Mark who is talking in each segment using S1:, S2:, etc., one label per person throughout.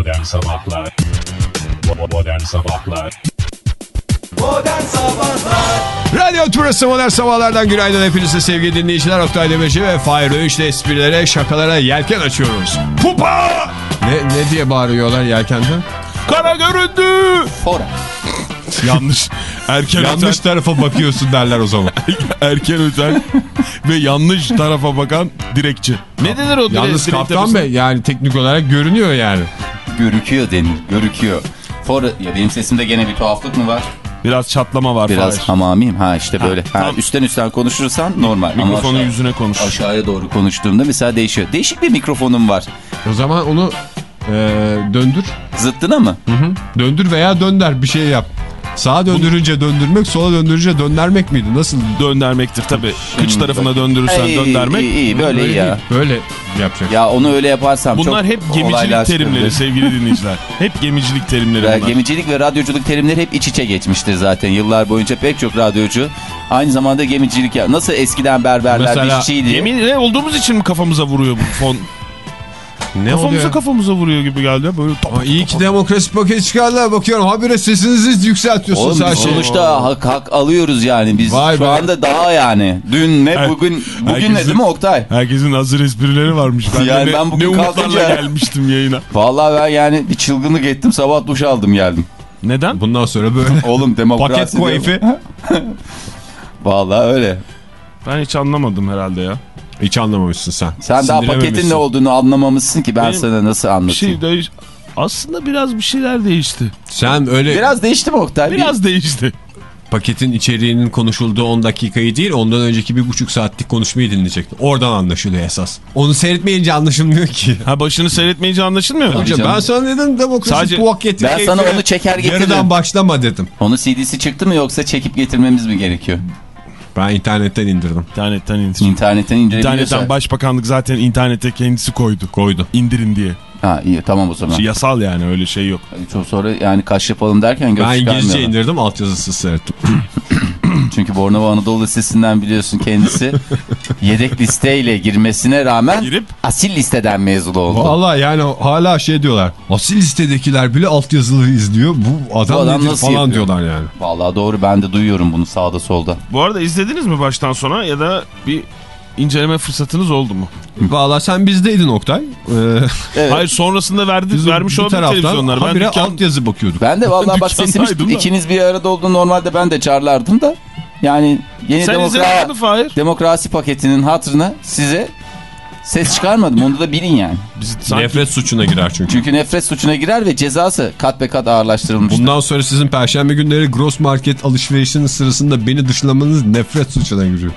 S1: Modern Sabahlar Modern Sabahlar
S2: Modern Sabahlar
S3: Radyo Turası Modern Sabahlar'dan günaydın hepinize sevgili dinleyiciler. Oktay Demirci ve Fahir Öğüş'le esprilere, şakalara yelken açıyoruz. Pupa! Ne, ne diye bağırıyorlar yelkenden?
S4: Kara göründü.
S5: Fora.
S4: Yanlış. Erken
S3: Yanlış
S4: öten,
S3: tarafa bakıyorsun derler o zaman.
S4: erken öten ve yanlış tarafa bakan direkçi. Ne denir o dire-
S3: Yalnız
S4: direk
S3: Kaptan? Bey yani teknik olarak görünüyor yani.
S5: Görüküyor denir. Görüküyor. Fora. Ya benim sesimde gene bir tuhaflık mı var?
S4: Biraz çatlama var
S5: Biraz
S4: Fahir.
S5: hamamiyim. Ha işte böyle. Ha, üstten üstten konuşursan normal.
S4: Mikrofonu
S5: aşağı-
S4: yüzüne konuş.
S5: Aşağıya doğru konuştuğumda mesela değişiyor. Değişik bir mikrofonum var.
S3: O zaman onu e, döndür.
S5: Zıttına mı?
S3: Döndür veya dönder bir şey yap. Sağa döndürünce döndürmek, sola döndürünce döndürmek miydi? Nasıl?
S4: Döndermektir tabii. Kıç tarafına döndürürsen
S5: İyi,
S4: döndermek.
S5: iyi, iyi, böyle iyi ya.
S3: değil, Böyle yapacak.
S5: Ya onu öyle yaparsam
S4: Bunlar
S5: çok
S4: hep gemicilik terimleri sevgili dinleyiciler. Hep gemicilik terimleri
S5: Ya,
S4: bunlar.
S5: Gemicilik ve radyoculuk terimleri hep iç içe geçmiştir zaten. Yıllar boyunca pek çok radyocu aynı zamanda gemicilik ya. Nasıl eskiden berberler
S3: Mesela
S5: dişçiydi.
S4: Yemin ne olduğumuz için mi kafamıza vuruyor bu fon?
S3: Ne
S4: kafamıza
S3: oluyor?
S4: kafamıza vuruyor gibi geldi. Böyle top,
S3: Ama iyi ki demokrasi paketi çıkardılar. Bakıyorum habire sesinizi yükseltiyorsunuz
S5: Oğlum
S3: her şeyi.
S5: sonuçta hak, hak alıyoruz yani. Biz
S3: Vay
S5: şu
S3: be.
S5: anda daha yani. Dün ne
S4: Her-
S5: bugün bugün ne değil mi Oktay?
S4: Herkesin hazır esprileri varmış. Ben
S5: Yani
S4: de ne,
S5: ben bugün
S4: ne umutlarla
S5: kalkınca-
S4: gelmiştim yayına.
S5: Vallahi ben yani bir çılgınlık ettim sabah duş aldım geldim.
S4: Neden?
S3: Bundan sonra böyle
S5: Oğlum demokrasi.
S3: paket koyfi.
S5: Vallahi öyle.
S4: Ben hiç anlamadım herhalde ya.
S3: Hiç anlamamışsın sen.
S5: Sen daha paketin ne olduğunu anlamamışsın ki ben
S4: Benim
S5: sana nasıl
S4: Bir
S5: anlatayım.
S4: şey değiş... Aslında biraz bir şeyler değişti.
S3: Sen öyle
S5: Biraz değişti mi Oktay?
S4: Biraz değişti.
S3: paketin içeriğinin konuşulduğu 10 dakikayı değil ondan önceki bir buçuk saatlik konuşmayı dinleyecektin. Oradan anlaşılıyor esas. Onu seyretmeyince anlaşılmıyor ki.
S4: Ha başını seyretmeyince anlaşılmıyor mu?
S3: Hocam
S5: canım.
S3: ben sana dedim demokrasi
S4: Sadece-
S3: paketi.
S5: Ben sana
S3: keyfi
S5: onu çeker getiririm.
S3: Yarıdan başlama dedim.
S5: Onun CD'si çıktı mı yoksa çekip getirmemiz mi gerekiyor?
S3: Ben internetten indirdim.
S4: İnternetten indir.
S5: İnternetten indirebiliyorsa.
S4: İnternetten başbakanlık zaten internete kendisi koydu.
S3: Koydu.
S4: İndirin diye.
S5: Ha iyi tamam o zaman.
S4: Şey, yasal yani öyle şey yok.
S5: Çok sonra yani kaş yapalım derken göz
S3: Ben İngilizce indirdim altyazısız seyrettim.
S5: Çünkü Bornova Anadolu Lisesi'nden biliyorsun kendisi yedek listeyle girmesine rağmen
S4: Girip
S5: asil listeden mezun oldu.
S3: Valla yani hala şey diyorlar. Asil listedekiler bile altyazılı izliyor. Bu adam,
S5: Bu adam
S3: nedir
S5: nasıl
S3: falan
S5: yapıyor?
S3: diyorlar yani.
S5: Vallahi doğru ben de duyuyorum bunu sağda solda.
S4: bu arada izlediniz mi baştan sona ya da bir inceleme fırsatınız oldu mu?
S3: Valla sen bizdeydin Oktay. Ee,
S5: Evet.
S4: Hayır sonrasında verdi,
S3: biz
S4: vermiş olabilir televizyonlar. Ben dükkan,
S3: altyazı bakıyorduk.
S5: Ben de vallahi bak sesimi
S4: Dükkandaydım da.
S5: ikiniz bir arada olduğunu normalde ben de çağırlardım da. Yani yeni
S4: Sen
S5: demokrasi,
S4: mi Fahir?
S5: demokrasi paketinin hatırına size ses çıkarmadım. Onu da bilin yani.
S4: Biz sanki
S3: Nefret suçuna girer çünkü.
S5: Çünkü nefret suçuna girer ve cezası kat be kat ağırlaştırılmıştır.
S3: Bundan sonra sizin perşembe günleri gross market alışverişiniz sırasında beni dışlamanız nefret suçuna giriyor.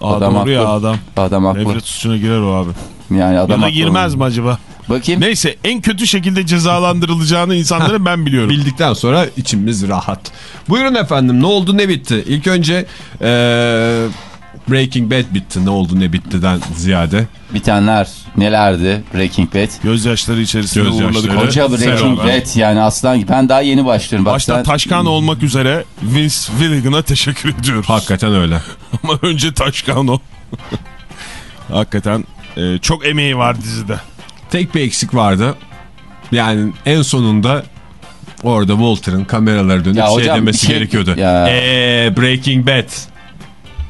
S4: Aa,
S5: Adam
S4: doğru ya
S5: haklı.
S4: adam.
S5: Adam haklı.
S4: Nefret suçuna girer o abi.
S5: Yani adam
S4: Ya da
S5: haklı.
S4: girmez mi acaba?
S5: Bakayım.
S4: Neyse en kötü şekilde cezalandırılacağını insanların ben biliyorum.
S3: Bildikten sonra içimiz rahat. Buyurun efendim ne oldu ne bitti? İlk önce ee, Breaking Bad bitti. Ne oldu ne bittiden ziyade.
S5: Bitenler nelerdi? Breaking Bad.
S4: Gözyaşları içerisinde
S3: Gözyaşları.
S4: uğurladık.
S5: Koca Breaking
S3: selam.
S5: Bad yani aslan gibi. Ben daha yeni başlıyorum. Bak
S4: Başta
S5: sen-
S4: Taşkan olmak üzere Vince Gilligan'a teşekkür ediyoruz.
S3: Hakikaten öyle.
S4: Ama önce Taşkan o. Hakikaten e, çok emeği var dizide.
S3: Tek bir eksik vardı. Yani en sonunda orada Walter'ın kameraları dönüp
S5: Ya
S3: şey
S5: hocam,
S3: demesi
S5: şey-
S3: gerekiyordu.
S5: Ya.
S3: Eee Breaking Bad.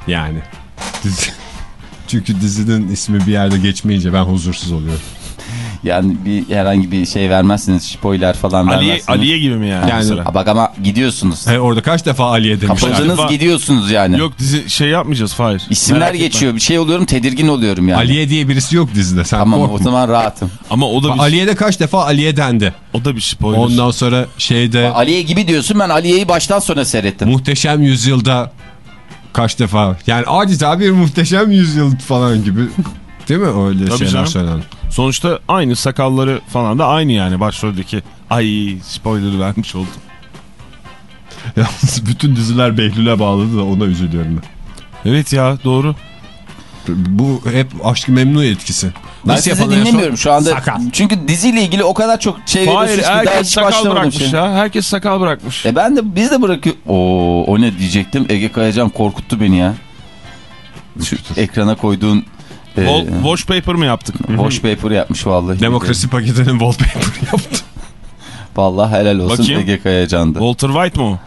S3: Yani. Dizi- Çünkü dizinin ismi bir yerde geçmeyince ben huzursuz oluyorum.
S5: Yani bir herhangi bir şey vermezsiniz. Spoiler falan
S4: Aliye,
S5: vermezsiniz.
S4: Aliye gibi mi yani?
S3: Yani-
S4: mesela?
S5: Ha, Bak ama gidiyorsunuz.
S3: He, orada kaç defa Ali'ye demişler.
S5: Kapıldınız
S4: Var.
S5: gidiyorsunuz yani.
S4: Yok dizi şey yapmayacağız Fahir.
S5: İsimler
S4: Merak etme.
S5: geçiyor. Bir şey oluyorum tedirgin oluyorum yani.
S3: Aliye diye birisi yok dizide. Sen
S5: Tamam
S3: korkma.
S5: o zaman rahatım.
S4: Ama o da bir,
S3: Aliye'de kaç defa Aliye dendi.
S4: o da bir spoiler.
S3: Ondan sonra şeyde
S5: Aliye gibi diyorsun ben Aliye'yi baştan sona seyrettim.
S3: muhteşem yüzyılda kaç defa yani adeta bir muhteşem yüzyıl falan gibi değil mi öyle
S4: Tabii
S3: şeyler
S4: canım.
S3: söylen.
S4: Sonuçta aynı sakalları falan da aynı yani başroldeki. Ay spoiler vermiş oldum.
S3: Yalnız bütün diziler Behlül'e bağladı da ona üzülüyorum ben.
S4: Evet ya doğru.
S3: Bu hep aşk memnu etkisi.
S5: Ben
S3: Nasıl
S5: sizi dinlemiyorum şu anda.
S3: Sakal.
S5: Çünkü diziyle ilgili o kadar çok şey
S4: Hayır
S5: veriyorsunuz ki daha
S4: herkes
S5: hiç
S4: sakal
S5: başlamadım
S4: bırakmış
S5: şey.
S4: ya. Herkes sakal bırakmış.
S5: E ben de biz de bırakıyor. Oo o ne diyecektim? Ege Kayacan korkuttu beni ya. Şu ekrana koyduğun
S4: Wall- Wallpaper mı yaptık?
S5: Wallpaper yapmış vallahi.
S3: Demokrasi paketinin wallpaper yaptı.
S5: Vallahi helal olsun
S4: Bakayım.
S5: Ege Kayacan'dı.
S4: Walter White mı?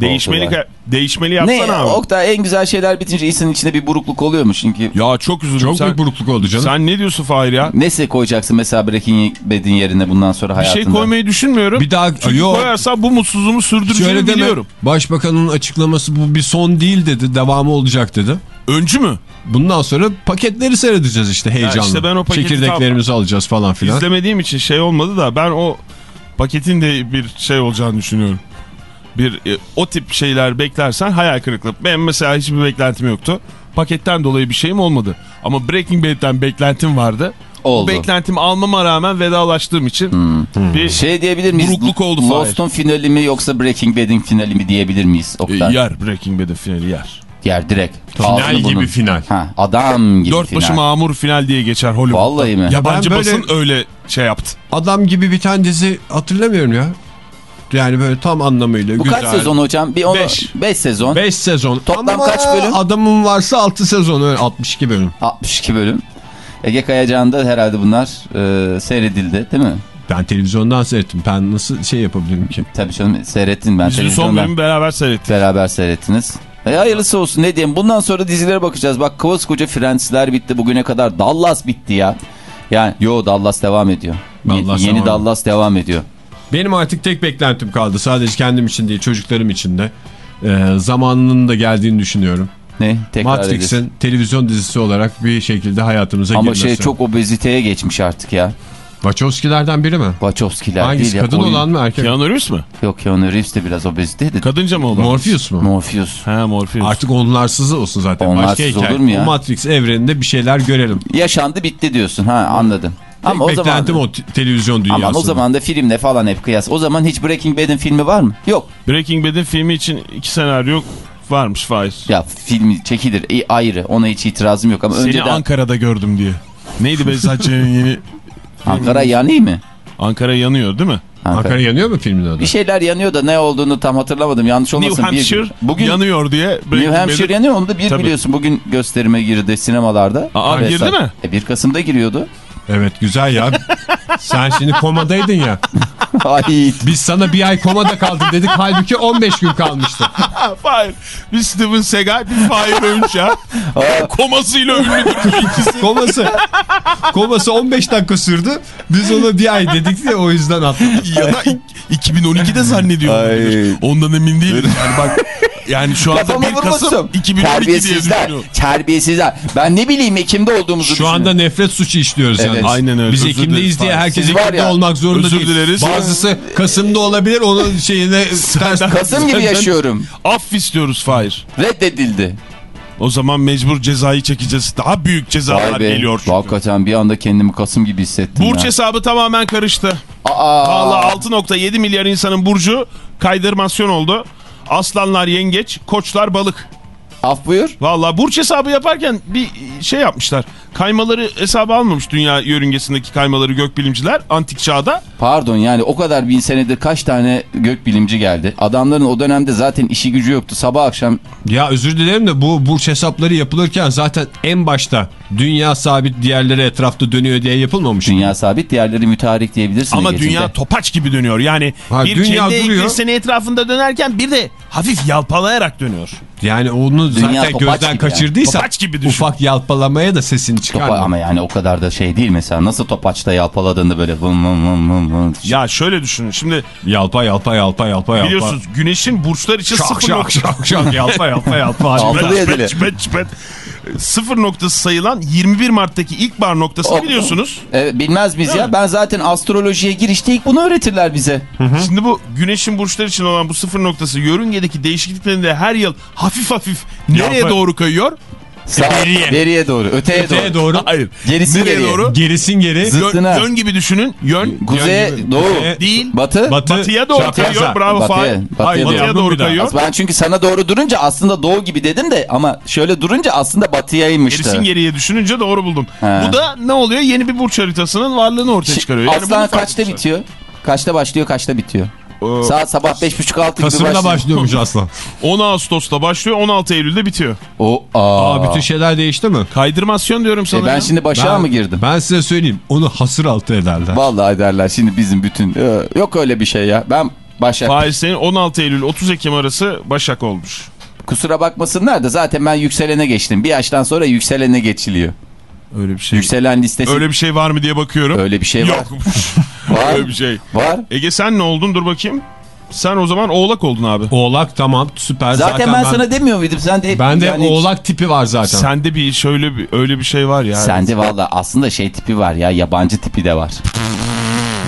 S4: Değişmeli, değişmeli
S5: Ne
S4: yapsana abi.
S5: Oktay en güzel şeyler bitince insanın içinde bir burukluk oluyor mu? Çünkü
S4: Ya çok üzüldüm.
S3: Çok
S4: sen,
S3: büyük burukluk oldu canım.
S4: Sen ne diyorsun Fahir ya?
S5: nesi koyacaksın mesela Breaking Bad'in yerine bundan sonra
S4: Bir
S5: hayatında?
S4: şey koymayı düşünmüyorum.
S3: Bir daha-
S4: Çünkü
S3: Yok.
S4: koyarsam bu mutsuzluğumu sürdüreceğimi
S3: Şöyle deme.
S4: biliyorum.
S3: Başbakanın açıklaması bu bir son değil dedi. Devamı olacak dedi.
S4: Öncü mü?
S3: Bundan sonra paketleri seyredeceğiz işte heyecanla.
S4: işte ben o paketi
S3: Çekirdeklerimizi alacağız falan filan.
S4: İzlemediğim için şey olmadı da ben o paketin de bir şey olacağını düşünüyorum. Bir e, o tip şeyler beklersen hayal kırıklığı. Benim mesela hiçbir beklentim yoktu. Paketten dolayı bir şeyim olmadı. Ama Breaking Bad'den beklentim vardı.
S5: Oldu.
S4: Bu beklentimi almama rağmen vedalaştığım için bir
S5: Şey diyebilir miyiz?
S4: Burukluk oldu.
S5: Lost'un finali mi yoksa Breaking Bad'in finali mi diyebilir miyiz?
S4: e,
S5: Oktay?
S4: yer Breaking Bad'in finali yer.
S5: Yer direkt.
S3: Final
S5: Ağzını
S3: gibi
S5: bunun.
S3: final.
S5: Ha, adam gibi
S4: Dört
S5: final.
S4: başı mamur final diye geçer Hollywood'da.
S5: Vallahi mi?
S4: Yabancı
S3: Ya ben böyle-
S4: basın öyle şey yaptı.
S3: Adam gibi bir tane dizi hatırlamıyorum ya. Yani böyle tam anlamıyla
S5: Bu
S3: güzel.
S5: kaç sezon hocam? Bir onu,
S4: Beş.
S5: beş sezon.
S3: 5 sezon.
S5: Toplam
S3: Ama
S5: kaç bölüm?
S3: Adamın varsa 6 sezon öyle 62 bölüm.
S5: 62 bölüm. Ege Kayacan'da herhalde bunlar e, seyredildi değil mi?
S3: Ben televizyondan seyrettim. Ben nasıl şey yapabilirim ki?
S5: Tabii canım seyrettin ben
S4: Biz de son
S5: televizyondan.
S4: bölümü beraber seyrettik.
S5: Beraber seyrettiniz. E hayırlısı olsun ne diyeyim. Bundan sonra dizilere bakacağız. Bak koskoca Friends'ler bitti bugüne kadar. Dallas bitti ya. Yani yo Dallas devam ediyor. Ye-
S3: Dallas
S5: yeni
S3: devam
S5: Dallas devam ediyor.
S3: Benim artık tek beklentim kaldı. Sadece kendim için değil çocuklarım için de. Ee, zamanının da geldiğini düşünüyorum.
S5: Ne?
S3: Matrix'in televizyon dizisi olarak bir şekilde hayatımıza
S5: Ama
S3: girmesi.
S5: şey çok obeziteye geçmiş artık ya.
S3: Wachowski'lerden biri mi?
S5: Wachowski'ler
S3: Hangisi
S5: değil
S3: kadın olan mı erkek?
S4: Keanu Reeves mi?
S5: Yok Keanu Reeves de biraz obeziteydi.
S4: Kadınca mı o? da?
S3: Morpheus mu?
S5: Morpheus.
S4: He Morpheus.
S3: Artık onlarsız olsun zaten.
S5: Onlarsız
S3: Başka
S5: olur mu ya?
S3: O Matrix evreninde bir şeyler görelim.
S5: Yaşandı bitti diyorsun. Ha anladım.
S3: Tek
S5: Ama o zaman
S3: beklentim o te- televizyon dünyasında.
S5: Ama o zaman da filmle falan hep kıyas. O zaman hiç Breaking Bad'in filmi var mı? Yok.
S4: Breaking Bad'in filmi için iki senaryo varmış Faiz.
S5: Ya filmi çekilir e, ayrı. Ona hiç itirazım yok ama
S4: Seni
S5: önceden Ankara,
S4: Ankara'da gördüm diye. Neydi Behzatçı'nın yeni...
S5: yanıyor mu?
S4: Ankara yanıyor değil mi?
S5: Ankara.
S3: Ankara yanıyor mu filmin adı?
S5: Bir şeyler yanıyor da ne olduğunu tam hatırlamadım. Yanlış olmasın.
S4: New
S5: Bir-
S4: Hampshire
S5: bugün
S4: yanıyor diye.
S5: New Hampshire
S4: Bad'in-
S5: yanıyor onu da bir
S4: Tabii.
S5: biliyorsun. Bugün gösterime girdi sinemalarda.
S4: Aa,
S5: Ve
S4: girdi mi?
S5: E, 1 Kasım'da giriyordu.
S3: Evet güzel ya. Sen şimdi komadaydın ya.
S5: Ay
S3: Biz sana bir ay komada kaldın dedik. Halbuki 15 gün kalmıştı.
S4: Ha, Fahir. Bir Steven Seagal bir Fahir Öğünç ya. Komasıyla ünlüdür bu ikisi.
S3: Koması. Koması 15 dakika sürdü. Biz ona bir ay dedik de o yüzden atladık.
S4: ya da ik- 2012'de zannediyor.
S5: Ay.
S4: olabilir. Ondan emin değilim. Yani bak yani şu anda
S5: kafama
S4: 1 Kasım
S5: vurmuşsun.
S4: 2012 diye
S5: Terbiyesizler.
S4: düşünüyorum.
S5: Terbiyesizler. Ben ne bileyim Ekim'de olduğumuzu
S3: Şu anda nefret suçu işliyoruz
S5: Evet.
S3: yani.
S4: Aynen öyle.
S3: Biz
S4: Özür
S3: Ekim'deyiz diye herkes
S5: Siz
S3: Ekim'de
S5: ya,
S3: olmak zorunda
S4: özür
S3: değil.
S4: dileriz.
S3: Bazısı Kasım'da olabilir onun şeyine ters.
S5: Kasım gibi yaşıyorum.
S4: Aff istiyoruz Fahir.
S5: Reddedildi.
S4: O zaman mecbur cezayı çekeceğiz. Daha büyük cezalar
S5: Vay be.
S4: geliyor. çünkü.
S5: Hakikaten bir anda kendimi Kasım gibi hissettim
S4: Burç
S5: ya.
S4: hesabı tamamen karıştı. Valla 6.7 milyar insanın burcu kaydırmasyon oldu. Aslanlar yengeç, koçlar balık.
S5: af buyur.
S4: Valla burç hesabı yaparken bir şey yapmışlar. Kaymaları hesaba almamış dünya yörüngesindeki kaymaları gökbilimciler antik çağda.
S5: Pardon yani o kadar bin senedir kaç tane gökbilimci geldi. Adamların o dönemde zaten işi gücü yoktu. Sabah akşam
S3: Ya özür dilerim de bu burç hesapları yapılırken zaten en başta dünya sabit diğerleri etrafta dönüyor diye yapılmamış.
S5: dünya sabit diğerleri mütarik diyebilirsin.
S4: Ama dünya topaç gibi dönüyor. Yani
S3: Ha,
S4: bir
S3: dünya
S4: kendi ekseni etrafında dönerken bir de hafif yalpalayarak dönüyor.
S3: Yani onu
S5: Dünya
S3: zaten gözden
S5: yani.
S3: kaçırdıysa
S4: Topaç gibi düşün.
S3: ufak yalpalamaya da
S5: Topa-
S3: çıkarma.
S5: ama yani o kadar da şey değil mesela. Nasıl topaçta yalpaladığında böyle vın vın vın vın vın.
S4: Ya şöyle düşünün. Şimdi
S3: Yalpa yalpa yalpa yalpa yalpa.
S4: biliyorsunuz güneşin burçlar için
S3: Şak
S4: sıfır
S3: şak
S4: nokta-
S3: şak şak yalpa yalpa yalpa.
S5: Altılı yedili.
S4: çipet, çipet. Sıfır noktası sayılan 21 Mart'taki ilkbahar noktasını
S5: O-
S4: biliyorsunuz.
S5: Evet, bilmez miyiz ya? Ben zaten astrolojiye girişte ilk bunu öğretirler bize.
S4: Şimdi bu güneşin burçlar için olan bu sıfır noktası yörüngedeki değişikliklerinde her yıl hafif hafif nereye
S3: Yalpa-
S4: doğru kayıyor?
S5: Sağ,
S3: Beriye.
S5: beriye doğru, öteye,
S3: Öteye
S5: doğru.
S3: doğru.
S4: Hayır.
S5: Gerisi
S4: nereye
S5: geriye.
S4: doğru?
S3: Gerisin geri.
S5: Zı-
S4: Yön,
S5: Zıttına.
S4: yön gibi düşünün. Yön.
S5: Kuzeye
S3: Yön gibi.
S5: doğu.
S3: Kuzeye-
S4: Değil.
S5: Batı.
S3: Batı.
S4: Batıya doğru
S3: Çapraza.
S4: kayıyor. Bravo
S5: Batıya-
S4: Fahir.
S5: batıya
S4: Hayır,
S5: doğru.
S4: batıya doğru kayıyor.
S5: Ben çünkü sana doğru durunca aslında doğu gibi dedim de ama şöyle durunca aslında batıyaymıştı.
S4: Gerisin geriye düşününce doğru buldum.
S5: He.
S4: Bu da ne oluyor? Yeni bir burç haritasının varlığını ortaya çıkarıyor. Yani
S5: Aslan kaçta
S4: etmişler.
S5: bitiyor? Kaçta başlıyor, kaçta bitiyor?
S4: Ee,
S5: Saat sabah 5.30-6 gibi
S3: Kasım'da
S5: başlıyor.
S3: başlıyormuş aslan.
S4: 10 Ağustos'ta başlıyor 16 Eylül'de bitiyor.
S5: O, aa.
S3: Aa, bütün şeyler değişti mi?
S4: Kaydırmasyon diyorum sana.
S5: E ben
S4: ya.
S5: şimdi başa mı girdim?
S3: Ben size söyleyeyim. Onu hasır altı ederler.
S5: Vallahi derler şimdi bizim bütün... Ee, Yok öyle bir şey ya. Ben Başak.
S4: Fahir senin 16 Eylül 30 Ekim arası Başak olmuş.
S5: Kusura bakmasınlar da zaten ben yükselene geçtim. Bir yaştan sonra yükselene geçiliyor.
S4: Öyle bir şey.
S5: Yükselen listesi...
S4: Öyle bir şey var mı diye bakıyorum.
S5: Öyle bir şey var.
S4: Yokmuş.
S5: Var.
S4: Öyle bir şey.
S5: Var.
S4: Ege sen ne oldun dur bakayım. Sen o zaman oğlak oldun abi.
S3: Oğlak tamam süper.
S5: Zaten, ben, sana demiyor muydum? Sen de hep
S3: Bende
S5: yani-
S3: oğlak tipi var zaten.
S4: Sende bir şöyle bir öyle bir şey var ya.
S5: Sende valla aslında şey tipi var ya yabancı tipi de var.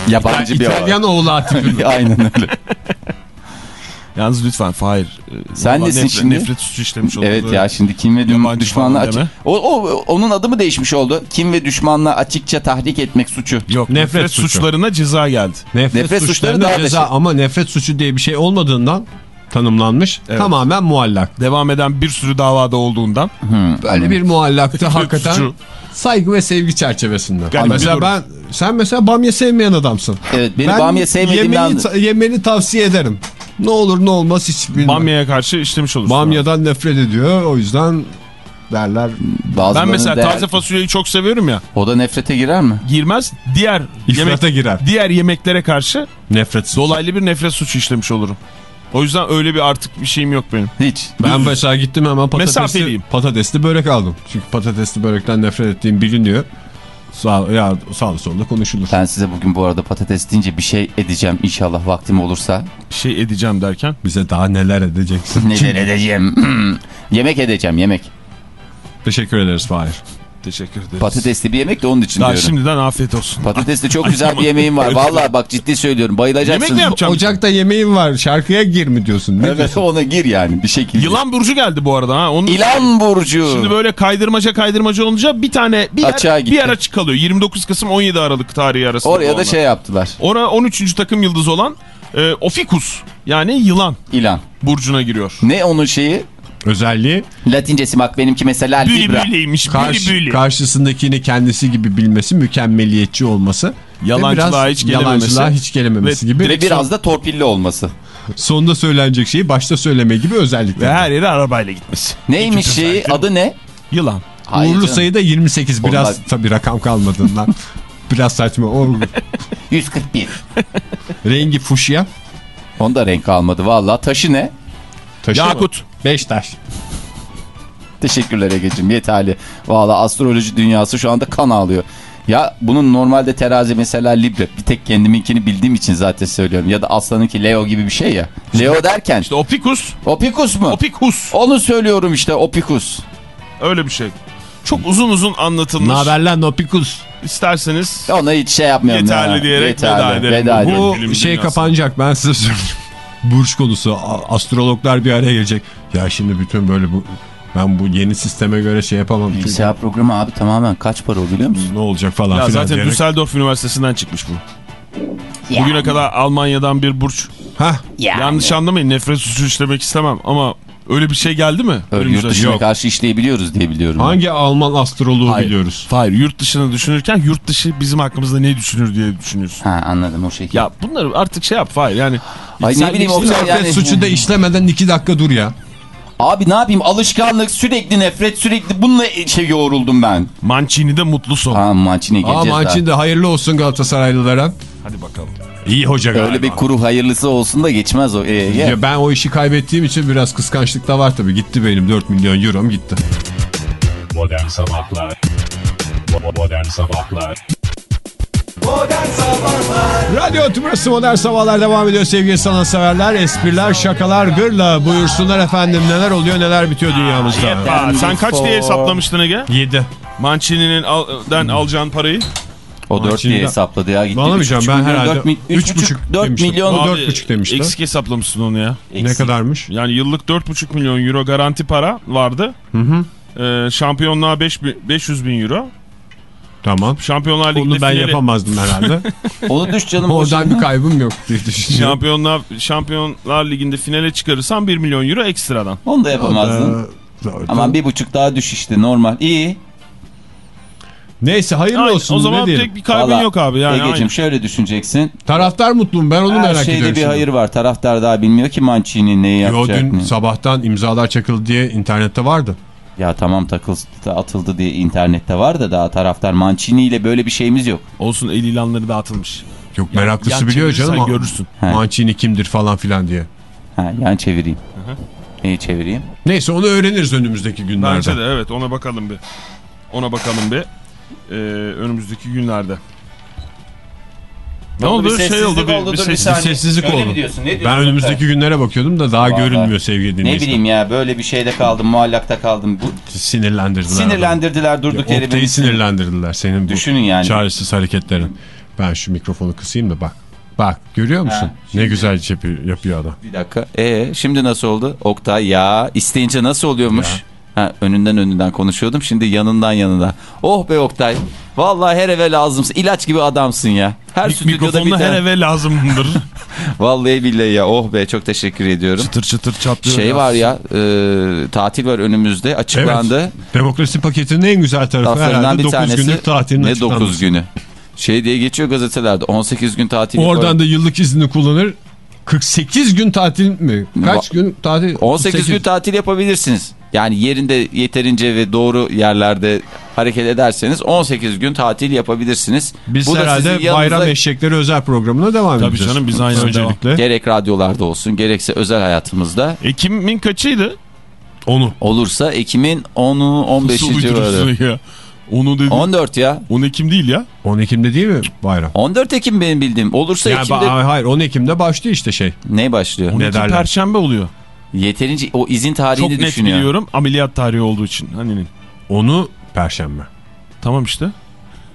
S5: Yabancı bir
S3: İtalyan oğlağı tipi.
S5: Aynen öyle.
S4: Yalnız lütfen Fahir. e,
S5: Sen nesin
S4: nefret,
S5: şimdi?
S4: Nefret suçu işlemiş oldu.
S5: Evet ya şimdi kim ve
S4: Yabancı
S5: düşmanla açık. O, o, onun adı mı değişmiş oldu? Kim ve düşmanla açıkça tahrik etmek suçu.
S4: Yok
S3: Nefret
S4: nefret,
S3: suçu.
S4: suçlarına ceza geldi.
S3: Nefret,
S5: Nefret suçları
S3: suçlarına
S5: daha da
S3: ceza
S5: şey.
S3: ama nefret suçu diye bir şey olmadığından tanımlanmış.
S4: Evet.
S3: Tamamen muallak.
S4: Devam eden bir sürü davada olduğundan.
S3: Böyle bir muallaktı hakikaten.
S4: suçu.
S3: Saygı ve sevgi çerçevesinde.
S4: Garip
S3: mesela ben sen mesela bamya sevmeyen adamsın.
S5: Evet beni
S3: ben
S5: bamya sevmediğimden...
S3: yemeni, ta- yemeni tavsiye ederim. Ne olur ne olmaz hiç bilmem.
S4: Bamya'ya karşı işlemiş olursun.
S3: Bamyadan nefret ediyor o yüzden derler.
S4: Ben
S5: Bazılarının
S4: mesela
S5: değer-
S4: taze fasulyeyi çok seviyorum ya.
S5: O da nefrete girer mi?
S4: Girmez. Diğer
S3: İfrata
S4: yemek,
S3: girer.
S4: diğer yemeklere karşı
S3: Nefret
S4: dolaylı bir nefret suçu işlemiş olurum. O yüzden öyle bir artık bir şeyim yok benim.
S5: Hiç.
S3: Ben mesela gittim hemen patatesli,
S4: Mesafeliyim.
S3: patatesli börek aldım. Çünkü patatesli börekten nefret ettiğim biliniyor. Sağ, ya, sağda solda konuşulur.
S5: Ben size bugün bu arada patates deyince bir şey edeceğim inşallah vaktim olursa.
S4: Bir şey edeceğim derken.
S3: Bize daha neler edeceksin.
S5: Neler edeceğim? yemek edeceğim yemek.
S3: Teşekkür ederiz Fahir.
S4: Teşekkür ederiz.
S5: Patatesli bir yemek de onun için
S4: Daha
S5: diyorum.
S4: şimdiden afiyet olsun.
S5: Patatesli çok güzel bir yemeğim var. Vallahi bak ciddi söylüyorum. Bayılacaksın.
S4: Yemek ne yapacağım?
S3: Ocakta yemeğim var şarkıya gir mi diyorsun? Ne
S5: Evet
S3: diyorsun?
S5: ona gir yani bir şekilde.
S4: Yılan burcu geldi bu arada ha. Onun
S5: İlan burcu.
S4: Şimdi böyle kaydırmaca kaydırmaca olunca bir tane bir
S5: Açığa
S4: yer, bir yer açık kalıyor. 29 Kasım 17 Aralık tarihi arasında.
S5: Oraya da şey yaptılar.
S4: Ora 13. takım yıldız olan e, Ofikus yani yılan
S5: İlan.
S4: burcuna giriyor.
S5: Ne onun şeyi?
S3: Özelliği
S5: Latincesi bak benimki mesela Libra.
S4: büleymiş
S3: karşı,
S4: büli
S3: karşısındakini kendisi gibi bilmesi, mükemmeliyetçi olması. ve
S4: Yalancılığa hiç gelememesi.
S3: Yalancılığa hiç gelememesi
S4: Ve
S3: gibi.
S5: Ve biraz da torpilli olması.
S3: Sonunda söylenecek şeyi başta söyleme gibi
S4: Ve
S3: özellikler.
S4: her yere arabayla gitmesi.
S5: Neymiş şeyi adı ne?
S4: Yılan.
S5: Hayır
S3: Uğurlu
S5: canım.
S3: sayı da 28. Biraz
S5: Onlar-
S3: tabii rakam kalmadığından. biraz saçma. O
S5: 141.
S3: rengi fuşya.
S5: Onda renk almadı valla. Taşı ne?
S3: Taşı
S4: Yakut.
S3: 5 taş.
S5: Teşekkürler Ege'cim yeterli. Valla astroloji dünyası şu anda kan ağlıyor. Ya bunun normalde terazi mesela Libra. Bir tek kendiminkini bildiğim için zaten söylüyorum. Ya da aslanınki Leo gibi bir şey ya. Leo derken
S4: İşte Opikus.
S5: Opikus mu?
S4: Opikus.
S5: Onu söylüyorum işte Opikus.
S4: Öyle bir şey. Çok uzun uzun anlatılmış.
S3: Ne haber lan Opikus?
S4: İsterseniz
S5: Ona hiç şey yapmıyorum.
S4: Yeterli
S5: ya.
S4: diyerek
S5: Yeterli,
S4: veda edelim.
S5: Veda edelim.
S3: Bu şey
S4: dünyası.
S3: kapanacak ben size söyleyeyim. Burç konusu. Astrologlar bir araya gelecek. Ya şimdi bütün böyle bu ben bu yeni sisteme göre şey yapamam. Çünkü
S5: Bilgisayar programı abi tamamen kaç para o biliyor musun?
S3: ne olacak falan
S4: Ya
S3: filan
S4: zaten
S3: diyerek.
S4: Düsseldorf Üniversitesi'nden çıkmış bu. Bugüne kadar Almanya'dan bir burç.
S3: Hah,
S4: Yanlış anlamayın nefret suçu işlemek istemem ama öyle bir şey geldi mi?
S5: Öyle yurt dışına
S4: Yok.
S5: karşı işleyebiliyoruz diye biliyorum.
S3: hangi Alman astroloğu
S4: Hayır.
S3: biliyoruz?
S4: Hayır yurt dışını düşünürken yurt dışı bizim hakkımızda ne düşünür diye düşünüyorsun.
S5: Ha anladım o şekilde.
S4: Ya bunları artık şey yap Fahir yani.
S5: Ay ne bileyim Oktay
S3: Nefret
S5: yani.
S3: suçu da işlemeden 2 dakika dur ya.
S5: Abi ne yapayım alışkanlık sürekli nefret sürekli bununla şey yoğruldum ben.
S4: Mancini'de mutlu son.
S5: Ha Mancini
S3: Aa
S5: geleceğiz daha.
S3: Mancini de hayırlı olsun Galatasaraylılara.
S4: Hadi bakalım.
S3: İyi hoca galiba.
S5: Öyle bir kuru hayırlısı olsun da geçmez o. Ee.
S3: Ya ben o işi kaybettiğim için biraz kıskançlık da var tabii. Gitti benim 4 milyon eurom gitti.
S1: Modern Sabahlar Modern Sabahlar
S3: Radyo Tümrüt'ü Modern Sabahlar devam ediyor sevgili sanatseverler. Espriler, şakalar, gırla. Buyursunlar efendim neler oluyor neler bitiyor dünyamızda.
S4: Aa, sen kaç diye hesaplamıştın Ege?
S3: 7.
S4: Mancini'nin al, den alacağın parayı.
S5: O 4
S3: Mancini
S5: diye
S3: de-
S5: hesapladı ya. Gitti.
S3: Anlamayacağım ben herhalde
S5: dört mi- üç
S3: 3,5
S5: buçuk, 4
S3: demiştim.
S5: milyon.
S3: Abi,
S4: Abi,
S3: dört buçuk demişti.
S4: Eksik hesaplamışsın onu ya.
S3: Ne kadarmış?
S4: Yani yıllık 4,5 milyon euro garanti para vardı.
S3: Hı hı.
S4: Ee, şampiyonluğa 5, bi- 500 bin euro.
S3: Tamam.
S4: Şampiyonlar Ligi'nde
S3: Onu ben
S4: finale,
S3: yapamazdım herhalde.
S5: Onu düş canım.
S3: Oradan bir kaybım yok diye düşünüyorum.
S4: Şampiyonlar, Şampiyonlar Ligi'nde finale çıkarırsan 1 milyon euro ekstradan.
S5: Onu da yapamazdın.
S3: Ee,
S5: Aman bir buçuk daha düş işte normal. İyi.
S3: Neyse hayırlı
S4: Aynen,
S3: olsun.
S4: o zaman pek bir kaybın
S5: Vallahi
S4: yok abi. Yani
S5: Ege'cim şöyle düşüneceksin.
S3: Taraftar mutlu mu? Ben onu
S5: Her
S3: merak
S5: şeyde
S3: ediyorum.
S5: bir
S3: şimdi.
S5: hayır var. Taraftar daha bilmiyor ki Mancini neyi
S3: Yo
S5: yapacak.
S3: dün
S5: mı?
S3: sabahtan imzalar çakıldı diye internette vardı.
S5: Ya tamam takıldı atıldı diye internette var da daha taraftar Mancini ile böyle bir şeyimiz yok.
S4: Olsun el ilanları dağıtılmış.
S3: Yok
S4: Yan-
S3: meraklısı
S4: yan
S3: biliyor canım.
S4: görürsün.
S5: He.
S3: Mancini kimdir falan filan diye.
S5: Ha, yan çevireyim. Neyi çevireyim?
S3: Neyse onu öğreniriz önümüzdeki günlerde.
S4: Bence de evet ona bakalım bir. Ona bakalım bir. Ee, önümüzdeki günlerde. Ne oldu?
S5: Bir
S4: Şey oldu. Bir,
S5: oldu,
S4: bir
S5: dur bir.
S3: Sessizlik
S5: Öyle
S3: oldu.
S5: diyorsun? Ne diyorsun
S3: Ben önümüzdeki
S5: Oktay?
S3: günlere bakıyordum da daha
S5: Vallahi.
S3: görünmüyor sevgili
S5: Ne bileyim ya böyle bir şeyde kaldım muallakta kaldım. Bu,
S3: Sinirlendirdiler.
S5: sinirlendirdiler durduk yere
S3: Oktay'ı sinirlendirdiler senin bu
S5: Düşünün yani.
S3: çaresiz hareketlerin. Ben şu mikrofonu kısayım da bak. Bak görüyor musun? ne güzel yapıyor, yapıyor adam.
S5: Bir dakika. Ee şimdi nasıl oldu? Oktay ya isteyince nasıl oluyormuş? Ha, önünden önünden konuşuyordum şimdi yanından yanına. Oh be Oktay. Vallahi her eve lazımsın. İlaç gibi adamsın ya. Her stüdyoda bir
S4: Mikrofonla her
S5: tane.
S4: eve lazımdır.
S5: Vallahi billahi ya. Oh be çok teşekkür ediyorum.
S4: çıtır çıtır çatlıyor.
S5: Şey var ya e, tatil var önümüzde açıklandı.
S3: Evet. Demokrasi paketinin en güzel tarafı herhalde
S5: bir
S3: 9
S5: tanesi
S3: günlük tatilin
S5: ne
S3: açıklanması.
S5: 9 günü. Şey diye geçiyor gazetelerde 18 gün tatil.
S3: Oradan da yıllık izni kullanır. 48 gün tatil mi? Kaç gün tatil?
S5: 18 gün tatil yapabilirsiniz. Yani yerinde yeterince ve doğru yerlerde hareket ederseniz 18 gün tatil yapabilirsiniz.
S3: Biz
S5: Bu da
S3: herhalde
S5: yanınıza
S3: bayram eşekleri özel programına devam
S4: Tabii
S3: edeceğiz.
S4: canım, biz aynen
S3: Öncelikle.
S5: gerek radyolarda olsun gerekse özel hayatımızda
S4: Ekim'in kaçıydı?
S3: Onu.
S5: olursa Ekim'in 10'u 15.
S4: Nasıl
S5: civarı.
S4: uyduruyorsun ya? Onu dedi.
S5: 14 ya.
S4: 10 Ekim değil ya.
S3: 10 Ekim'de değil mi bayram?
S5: 14 Ekim benim bildiğim. Olursa
S3: Yani
S5: Ekim'de
S3: ba- hayır 10 Ekim'de başlıyor işte şey.
S5: ne başlıyor?
S4: 10
S3: Ne
S4: Ekim? Perşembe oluyor.
S5: Yeterince o izin
S4: Çok
S5: tarihini
S4: net
S5: düşünüyor.
S4: biliyorum ameliyat tarihi olduğu için. Hani
S3: Onu Perşembe.
S4: Tamam işte.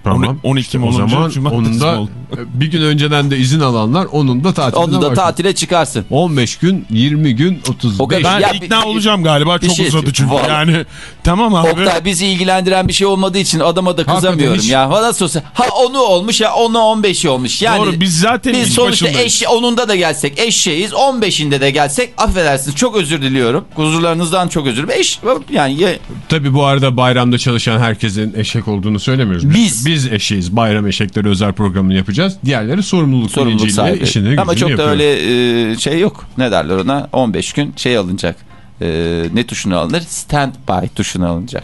S3: Tamam.
S4: 10 Ekim
S3: o zaman
S4: cumartesi
S3: onun da
S4: oldu.
S3: bir gün önceden de izin alanlar onun da tatiline
S5: Onu da
S3: başlıyor.
S5: tatile çıkarsın.
S3: 15 gün, 20 gün, 35
S5: O kadar-
S4: Ben
S5: Ya
S4: ikna
S5: bir-
S4: olacağım galiba. Çok
S5: şey-
S4: uzadı çünkü.
S5: Vallahi.
S4: Yani tamam abi.
S5: Oktay bizi ilgilendiren bir şey olmadığı için adama da kızamıyorum
S3: hiç-
S5: ya. Nasıl olsa ha onu olmuş ya onu 15'i olmuş. Yani
S4: Doğru biz zaten
S5: biz sonuçta eş, onunda da gelsek eşeğiz 15'inde de gelsek affedersiniz çok özür diliyorum. Huzurlarınızdan çok özür dilerim. Eş, yani ye-
S3: Tabii bu arada bayramda çalışan herkesin eşek olduğunu söylemiyoruz.
S5: Biz.
S3: Biz eşeğiz. Bayram eşekleri özel programını yapacağız. Diğerleri sorumluluk,
S5: sorumluluk sahibi.
S3: işini
S5: Ama çok
S3: gücünü
S5: da
S3: yapıyor.
S5: öyle e, şey yok. Ne derler ona 15 gün şey alınacak. E, ne tuşuna alınır? Standby tuşuna alınacak.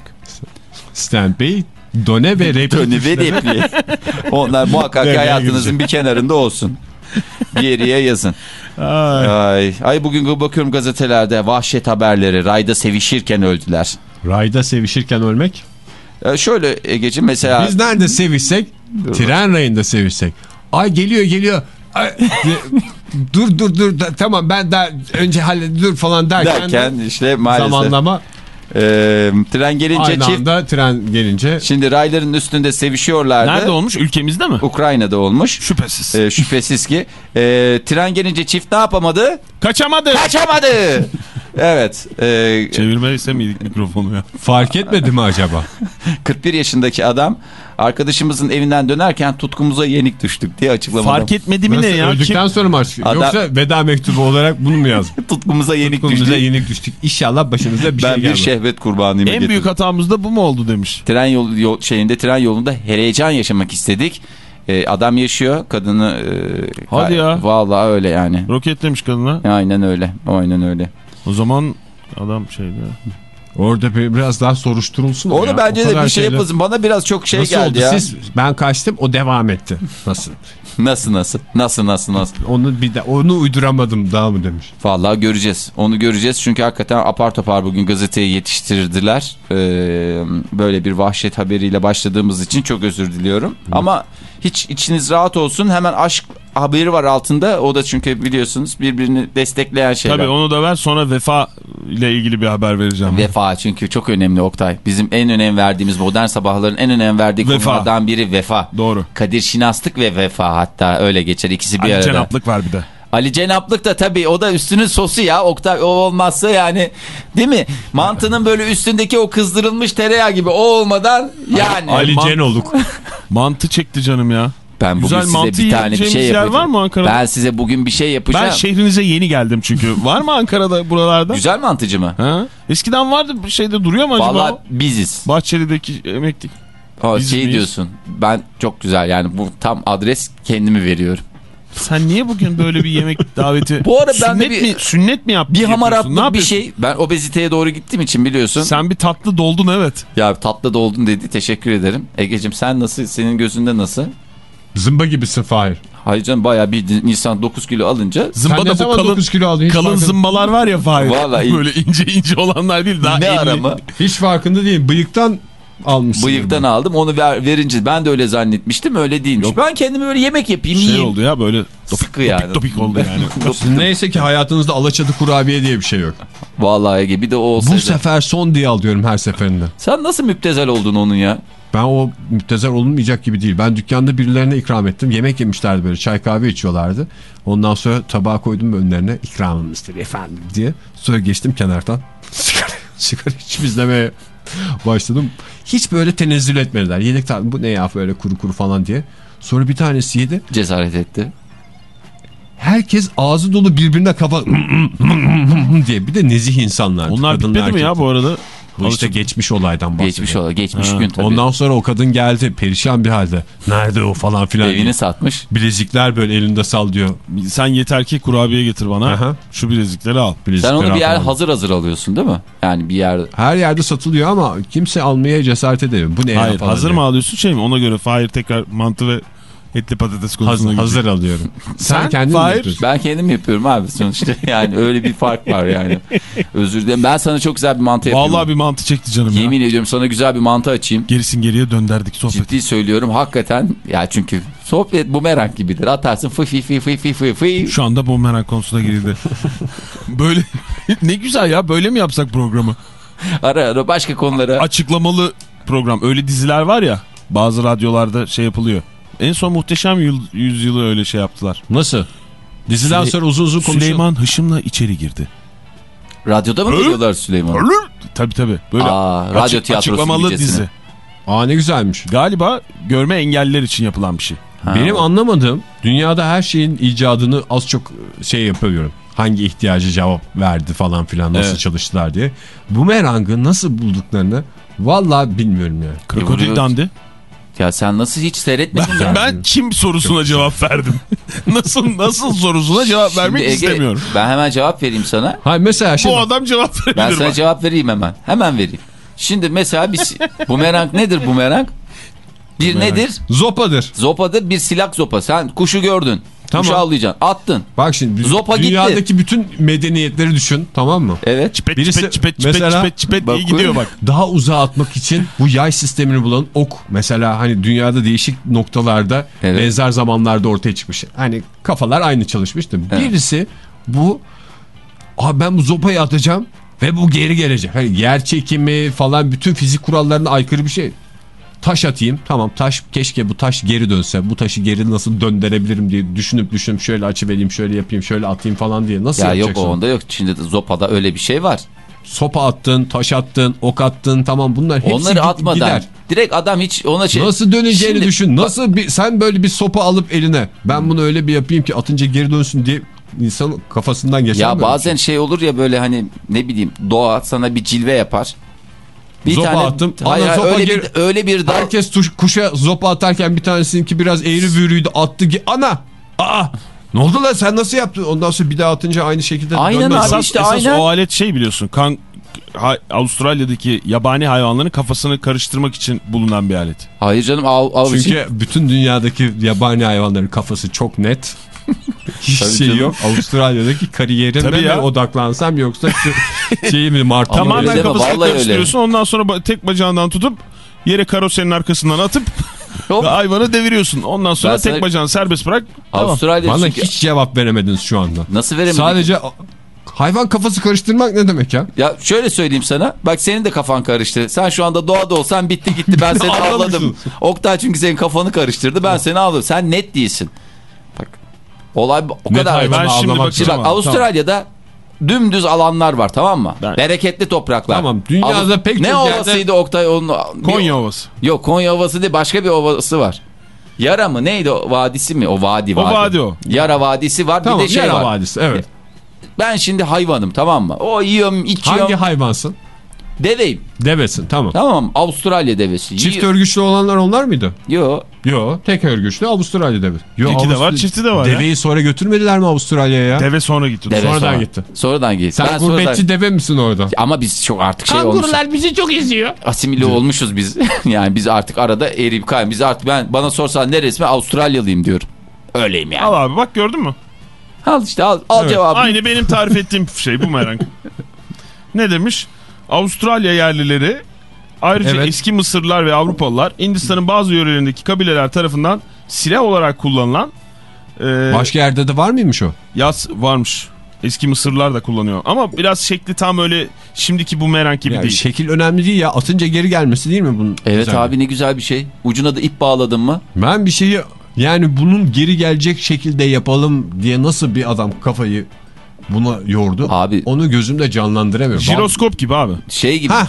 S3: Stand Bey, done ve replik.
S5: Dönü ve repliği. Onlar muhakkak ki
S3: Devreye
S5: hayatınızın bir kenarında olsun. Yere yazın. Ay. Ay bugün bakıyorum gazetelerde vahşet haberleri. Rayda sevişirken öldüler.
S3: Rayda sevişirken ölmek.
S5: Ee, şöyle Ege'ciğim mesela
S3: Biz nerede sevişsek? Tren rayında sevişsek. Ay geliyor geliyor. Ay, dur dur dur da- tamam ben daha önce hallet dur falan derken,
S5: derken işte maalesef
S3: zamanlama
S5: e, tren gelince
S3: aynı
S5: çift
S3: anda tren gelince
S5: şimdi rayların üstünde sevişiyorlardı.
S4: Nerede olmuş? Ülkemizde mi?
S5: Ukrayna'da olmuş.
S4: Şüphesiz.
S5: Ee, şüphesiz ki. Ee, tren gelince çift ne yapamadı?
S4: Kaçamadı.
S5: Kaçamadı. evet. E,
S4: Çevirmeyse miydik mikrofonu ya?
S3: fark etmedi mi acaba?
S5: 41 yaşındaki adam arkadaşımızın evinden dönerken tutkumuza yenik düştük diye açıklamadı.
S4: Fark etmedi mi
S3: Nasıl,
S4: ne ya?
S3: öldükten
S4: Kim-
S3: sonra mı?
S5: Adam-
S3: Yoksa veda mektubu olarak bunu mu yazmış?
S5: Tutkumuza yenik
S3: Kolumuza
S5: düştü.
S3: yenik düştük. İnşallah başınıza bir
S5: ben
S3: şey
S5: bir
S3: gelmez.
S5: şehvet kurbanıyım.
S4: En büyük hatamız da bu mu oldu demiş.
S5: Tren yol, yol- şeyinde tren yolunda heyecan yaşamak istedik. Ee, adam yaşıyor, kadını e,
S4: Hadi ya.
S5: Vallahi öyle yani.
S4: Roketlemiş kadına.
S5: Aynen öyle. Aynen öyle.
S4: O zaman adam şeydi.
S3: Orada bir- biraz daha soruşturulsun.
S5: Onu
S3: ya.
S5: bence
S3: O
S5: de bir şey
S3: şeyler-
S5: yapılsın. Bana biraz çok şey
S3: Nasıl
S5: geldi
S3: oldu?
S5: ya.
S3: Siz, ben kaçtım o devam etti. Nasıl?
S5: Nasıl nasıl? Nasıl nasıl nasıl?
S3: Onu bir de onu uyduramadım daha mı demiş.
S5: Vallahi göreceğiz. Onu göreceğiz çünkü hakikaten apar topar bugün gazeteyi yetiştirdiler. Ee, böyle bir vahşet haberiyle başladığımız için çok özür diliyorum. Ama hiç içiniz rahat olsun. Hemen aşk haberi var altında. O da çünkü biliyorsunuz birbirini destekleyen şeyler.
S4: Tabii onu da ver sonra vefa ile ilgili bir haber vereceğim.
S5: Vefa çünkü çok önemli Oktay. Bizim en önem verdiğimiz modern sabahların en önem verdiği
S4: Vefa.
S5: konulardan biri vefa.
S4: Doğru.
S5: Kadir Şinaslık ve vefa hatta öyle geçer ikisi bir
S4: Ali
S5: arada.
S4: Cenaplık var bir de.
S5: Ali Cenaplık da tabii o da üstünün sosu ya Oktay o olmazsa yani değil mi? Mantının böyle üstündeki o kızdırılmış tereyağı gibi o olmadan yani.
S3: Ali
S4: man-
S3: Cenoluk.
S4: Mantı çekti canım ya.
S5: Ben bugün
S4: Güzel
S5: size
S4: mantı
S5: bir tane bir şey yapacağım.
S4: var mı Ankara'da?
S5: Ben size bugün bir şey yapacağım.
S4: Ben şehrinize yeni geldim çünkü. Var mı Ankara'da buralarda?
S5: Güzel mantıcı mı?
S4: Ha? Eskiden vardı bir şeyde duruyor mu acaba?
S5: Vallahi
S4: o?
S5: biziz.
S4: Bahçeli'deki emekli. Biz
S5: şey
S4: miyiz?
S5: diyorsun. Ben çok güzel yani bu tam adres kendimi veriyorum.
S4: Sen niye bugün böyle bir yemek daveti...
S5: Bu ara ben
S4: sünnet
S5: bir-
S4: mi, sünnet mi yap,
S5: Bir hamaratlık bir şey. Ben obeziteye doğru gittiğim için biliyorsun.
S4: Sen bir tatlı doldun evet.
S5: Ya tatlı da oldun dedi. Teşekkür ederim. Egeciğim sen nasıl? Senin gözünde nasıl?
S3: Zımba gibisin Fahir.
S5: Hayır canım bayağı bir Nisan 9 kilo alınca
S4: Zımba da bu kalın,
S3: 9 kilo aldın?
S4: Kalın
S3: farkında,
S4: zımbalar var ya Fahir.
S5: Vallahi-
S4: Böyle ince ince olanlar değil. Daha
S5: ne
S4: elli.
S5: ara mı?
S3: hiç farkında değil. Bıyıktan almışsın.
S5: Bıyıktan aldım onu ver, verince ben de öyle zannetmiştim öyle değilmiş. Ben kendime böyle yemek yapayım
S4: Şey
S5: yiyeyim.
S4: oldu ya böyle
S5: Sıkı yani.
S4: topik topik oldu yani.
S3: Neyse ki hayatınızda alaçatı kurabiye diye bir şey yok.
S5: Vallahi Ege bir de o olsaydı.
S3: Bu sefer son diye alıyorum her seferinde.
S5: Sen nasıl müptezel oldun onun ya?
S3: Ben o müptezel olunmayacak gibi değil. Ben dükkanda birilerine ikram ettim. Yemek yemişlerdi böyle çay kahve içiyorlardı. Ondan sonra tabağa koydum önlerine ikramımızdır efendim diye. Sonra geçtim kenardan. Sigara, sigara içip izlemeye başladım. Hiç böyle tenezzül etmediler. Yedik tabii bu ne ya böyle kuru kuru falan diye. Sonra bir tanesi yedi.
S5: Cesaret etti.
S3: Herkes ağzı dolu birbirine kafa diye. Bir de nezih insanlar.
S4: Onlar bitmedi mi ya bu arada?
S3: Bu işte geçmiş olaydan bahsediyor.
S5: Geçmiş ola geçmiş
S4: Ha,
S5: gün tabii.
S3: Ondan sonra o kadın geldi perişan bir halde. Nerede o falan filan.
S5: Evini
S3: diye.
S5: satmış.
S3: Bilezikler böyle elinde sallıyor.
S4: Sen yeter ki kurabiye getir bana.
S3: Aha.
S4: Şu bilezikleri al.
S5: Sen
S3: Bilezikler
S5: onu bir yer hazır hazır alıyorsun değil mi? Yani bir yer
S3: Her yerde satılıyor ama kimse almaya cesaret edemiyor. Bu ne
S4: Hayır hazır
S3: diye.
S4: mı alıyorsun şey mi? Ona göre Fahir tekrar mantı ve etli patates konusuna
S3: Hazır,
S4: gidecek.
S3: hazır alıyorum. Sen,
S4: Sen,
S3: kendin mi
S4: Fahir?
S3: yapıyorsun?
S5: Ben kendim yapıyorum abi sonuçta yani öyle bir fark var yani. Özür dilerim. Ben sana çok güzel bir mantı yapayım.
S4: Vallahi bir mantı çekti canım ya.
S5: Yemin ediyorum sana güzel bir mantı açayım.
S4: Gerisin geriye dönderdik sohbet.
S5: Ciddi söylüyorum hakikaten ya çünkü sohbet bumerang gibidir. Atarsın fı fı fı fı fı fı fı.
S4: Şu anda bu merak konusuna girildi. Böyle ne güzel ya böyle mi yapsak programı?
S5: Ara ara başka konulara.
S4: Açıklamalı program. Öyle diziler var ya bazı radyolarda şey yapılıyor. En son Muhteşem Yıl, Yüzyılı öyle şey yaptılar.
S3: Nasıl? Diziden
S4: Süley-
S3: sonra uzun uzun konuşuyor.
S4: Süleyman Hışım'la içeri girdi.
S5: Radyoda mı görüyorlar Süleyman?
S4: Tabii tabii. Böyle
S5: Aa, radyo
S4: açık-
S5: tiyatrosu
S4: açıklamalı
S5: gibicesine.
S4: dizi.
S3: Aa ne güzelmiş.
S4: Galiba görme engelliler için yapılan bir şey.
S5: Ha.
S3: Benim anlamadığım dünyada her şeyin icadını az çok şey yapıyorum. Hangi ihtiyacı cevap verdi falan filan nasıl
S4: Evet.
S3: çalıştılar diye. Bumerang'ı nasıl bulduklarını vallahi bilmiyorum ya.
S4: Krokodil. Dandi.
S5: Ya sen nasıl hiç seyretmedin
S4: Ben, ben kim sorusuna cevap verdim. nasıl nasıl sorusuna cevap
S5: Şimdi
S4: vermek
S5: Ege,
S4: istemiyorum.
S5: Ben hemen cevap vereyim sana.
S3: Hayır mesela şey
S4: Bu adam cevap
S5: Ben
S4: verebilir.
S5: sana
S4: bak.
S5: cevap vereyim hemen. Hemen vereyim. Şimdi mesela bir bumerang nedir bumerang? Bir
S4: Bumerang.
S5: nedir?
S3: zopadır.
S5: Zopadır bir silah zopa. Sen kuşu gördün.
S3: Tamam.
S5: Kuşu avlayacaksın. Attın.
S3: Bak şimdi
S5: Zopa
S3: dünyadaki bütün medeniyetleri düşün tamam mı?
S5: Evet.
S4: Çipet
S3: Birisi-
S4: çipet çipet çipet
S3: mesela-
S4: çipet çipet
S5: Bak,
S4: iyi gidiyor bak.
S3: Daha uzağa atmak için bu yay sistemini bulan ok mesela hani dünyada değişik noktalarda
S5: Evet.
S3: benzer zamanlarda ortaya çıkmış. Hani kafalar aynı çalışmıştı.
S5: Evet.
S3: Birisi bu Abi ben bu zopayı atacağım ve bu geri gelecek. Hani yer çekimi falan bütün fizik kurallarına aykırı bir şey. Taş atayım. Tamam taş keşke bu taş geri dönse. Bu taşı geri nasıl döndürebilirim diye düşünüp düşünüp şöyle açıvereyim, şöyle yapayım, şöyle atayım falan diye. Nasıl
S5: Ya yok
S3: yapacaksın?
S5: o onda yok. Şimdi de zopada öyle bir şey var.
S3: Sopa attın, taş attın, ok attın tamam bunlar hepsi
S5: Onları atmadan
S3: gider.
S5: direkt adam hiç ona şey...
S3: Nasıl döneceğini
S5: Şimdi-
S3: düşün. Nasıl bir, sen böyle bir sopa alıp eline ben bunu öyle bir yapayım ki atınca geri dönsün diye insanın kafasından geçer
S5: Ya bazen şey olur ya böyle hani ne bileyim doğa sana bir cilve yapar. Bir
S3: Zopa attım,
S5: Hayır,
S3: ana zopa
S5: öyle,
S3: geri-
S5: bir, öyle bir dal.
S3: Herkes tuş, kuşa zopa atarken bir tanesininki biraz eğri büğrüydü attı. Ana! Aa! Ne oldu lan sen nasıl yaptın? Ondan sonra bir daha atınca aynı şekilde
S5: Aynen
S3: dönmez.
S5: abi.
S4: Esas,
S5: işte
S4: esas
S5: aynen.
S4: o alet şey biliyorsun. Kan, ha- Avustralya'daki yabani hayvanların kafasını karıştırmak için bulunan bir alet.
S5: Hayır canım av, av için.
S3: Çünkü bütün dünyadaki yabani hayvanların kafası çok net. Hiç
S5: Tabii
S3: şey
S5: canım.
S3: yok. Avustralya'daki kariyerime mi odaklansam yoksa şu şeyi mi mı?
S5: öyle
S4: Tamamen kafasını karıştırıyorsun. Ondan sonra tek bacağından tutup yere karosenin arkasından atıp
S5: Hop.
S4: ve hayvanı deviriyorsun. Ondan sonra
S5: Ben sana-
S4: tek bacağını serbest bırak. Tamam.
S5: Avustralya
S3: Bana
S5: çünkü...
S3: hiç cevap veremediniz şu anda.
S5: Nasıl veremedik?
S3: Sadece hayvan kafası karıştırmak ne demek ya?
S5: Ya şöyle söyleyeyim sana. Bak senin de kafan karıştı. Sen şu anda doğada olsan bitti gitti. Ben seni avladım. Oktay çünkü senin kafanı karıştırdı. Ben seni avladım. Sen net değilsin. Bak. Olay o
S3: Net
S5: kadar.
S4: Ben şimdi
S3: avlamak
S5: Şimdi bak
S4: Tamam,
S5: Avustralya'da dümdüz alanlar var tamam mı?
S4: Ben-
S5: Bereketli topraklar.
S3: Tamam, dünyada
S5: Avust-
S3: pek
S5: Ne
S3: çok yerde-
S5: ovasıydı Oktay? Onun,
S4: Konya Ovası.
S5: Yok Konya Ovası değil başka bir ovası var. Yara mı neydi o vadisi mi? O vadi
S4: O
S5: vadi.
S4: vadi o.
S5: Yara vadisi var
S3: Tamam
S5: bir de şey
S3: Yara
S5: var.
S3: Vadisi evet.
S5: Ben şimdi hayvanım tamam mı? O yiyorum içiyorum.
S3: Hangi hayvansın?
S5: Deveyim.
S3: Devesin tamam.
S5: Tamam Avustralya devesi.
S3: Çift örgüçlü olanlar onlar mıydı?
S5: Yo.
S3: Yo tek örgüçlü Avustralya devesi. Yo,
S4: İki de var, çifti de var ya.
S3: Deveyi sonra götürmediler mi Avustralya'ya ya?
S4: Deve sonra gitti.
S5: Deve
S3: Sonradan
S5: sonra.
S3: gitti.
S5: Sonradan gitti.
S3: Sen
S5: Ben
S3: gurbetçi
S5: sonradan-
S3: deve misin orada?
S5: Ama biz çok artık şey olmuş.
S3: bizi çok eziyor.
S5: Asimile olmuşuz biz. yani biz artık arada eriyip kaybı. Biz artık ben bana sorsan neresi ben Avustralyalıyım diyorum. Öyleyim yani.
S4: Al
S5: Al,
S4: abi bak gördün mü?
S5: işte al, al
S3: Evet.
S5: cevabı.
S4: Aynı benim tarif ettiğim şey bu merak. ne demiş? Avustralya yerlileri ayrıca
S3: Evet.
S4: eski Mısırlılar ve Avrupalılar Hindistan'ın bazı yörelerindeki kabileler tarafından silah olarak kullanılan e,
S3: Başka yerde de var mıymış o?
S4: yas varmış. Eski Mısırlılar da kullanıyor. Ama biraz şekli tam öyle şimdiki bu merak gibi
S3: Yani
S4: değil.
S3: şekil önemli değil ya. Atınca geri gelmesi değil mi bunun?
S5: Evet
S3: özelliği?
S5: abi ne güzel bir şey. Ucuna da ip bağladın mı?
S3: Ben bir şeyi yani bunun geri gelecek şekilde yapalım diye nasıl bir adam kafayı buna yordu?
S5: Abi-
S3: Onu gözümde canlandıramıyorum.
S4: Jiroskop gibi abi.
S5: Şey gibi.
S3: Ha.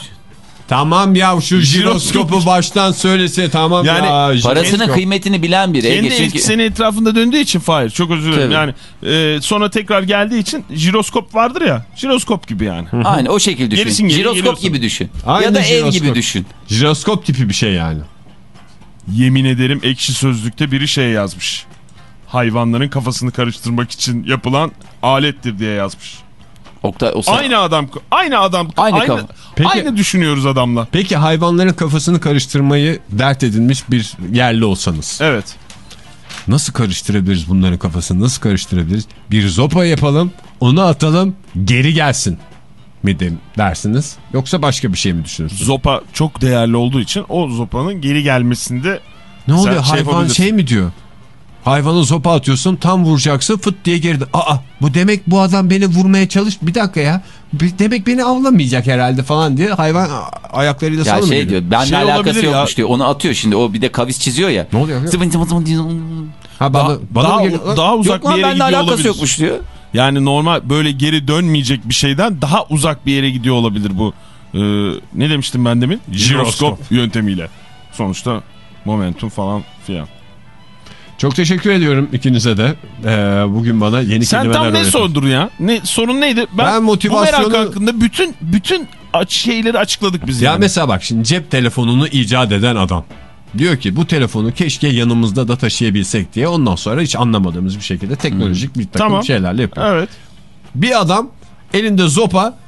S3: Tamam ya şu jiroskopu
S4: Jiroskop.
S3: baştan söylese tamam
S4: Yani
S3: ya.
S5: Parasının
S3: jiroskop.
S5: kıymetini bilen biri.
S4: Kendi
S5: Ege çünkü-
S4: etkisini etrafında döndüğü için Fahir çok özür dilerim. Yani e, sonra tekrar geldiği için jiroskop vardır ya. Jiroskop gibi yani.
S5: Aynen o şekilde düşün.
S4: Gerisin geri
S5: Jiroskop
S4: geliyorsun.
S5: gibi düşün.
S3: Aynı
S5: ya da ev
S3: jiroskop.
S5: gibi düşün.
S3: Jiroskop tipi bir şey yani.
S4: Yemin ederim ekşi sözlükte biri şey yazmış. Hayvanların kafasını karıştırmak için yapılan alettir diye yazmış.
S5: Oktay, o sen-
S4: Aynı adam, aynı adam,
S5: Aynı
S4: aynı.
S3: Peki-
S4: aynı düşünüyoruz adamla.
S3: Peki hayvanların kafasını karıştırmayı dert edinmiş bir yerli olsanız.
S4: Evet.
S3: Nasıl karıştırabiliriz bunların kafasını nasıl karıştırabiliriz? Bir zopa yapalım onu atalım geri gelsin mi de- dersiniz? Yoksa başka bir şey mi düşünürsünüz?
S4: Zopa çok değerli olduğu için o zopanın geri gelmesinde
S3: Ne oluyor
S4: şey
S3: hayvan şey mi diyor? Hayvanı zopa atıyorsun tam vuracaksın fıt diye geride. Aa bu demek bu adam beni vurmaya çalış. Bir dakika ya. Demek beni avlamayacak herhalde falan diye hayvan ayaklarıyla
S5: Ya şey diyor benimle
S4: Şey
S5: alakası
S4: olabilir ya.
S5: yokmuş diyor. Onu atıyor şimdi. O bir de kavis çiziyor ya.
S3: Ne oluyor?
S5: zıvın zıvın diyor.
S3: Ha, bana,
S4: daha,
S3: bana
S4: daha,
S3: mı geliyor?
S4: daha uzak
S5: Yok
S4: bir yere gidiyor
S5: alakası
S4: olabilir.
S5: yokmuş diyor.
S4: Yani normal böyle geri dönmeyecek bir şeyden daha uzak bir yere gidiyor olabilir bu. Ee, ne demiştim ben demin? Jiroskop yöntemiyle. Sonuçta momentum falan filan.
S3: Çok teşekkür ediyorum ikinize de. Ee, bugün bana yeni
S4: Sen
S3: kelimeler
S4: tam ne
S3: öğretin.
S4: sordun ya? Ne sorun neydi?
S3: Ben motivasyonu-
S4: Bu merak hakkında bütün bütün aç şeyleri açıkladık biz
S3: Ya
S4: yani.
S3: mesela bak şimdi cep telefonunu icat eden adam. Diyor ki bu telefonu keşke yanımızda da taşıyabilsek diye ondan sonra hiç anlamadığımız bir şekilde teknolojik bir takım
S4: Tamam.
S3: şeylerle yapıyor.
S4: Evet.
S3: Bir adam elinde zopa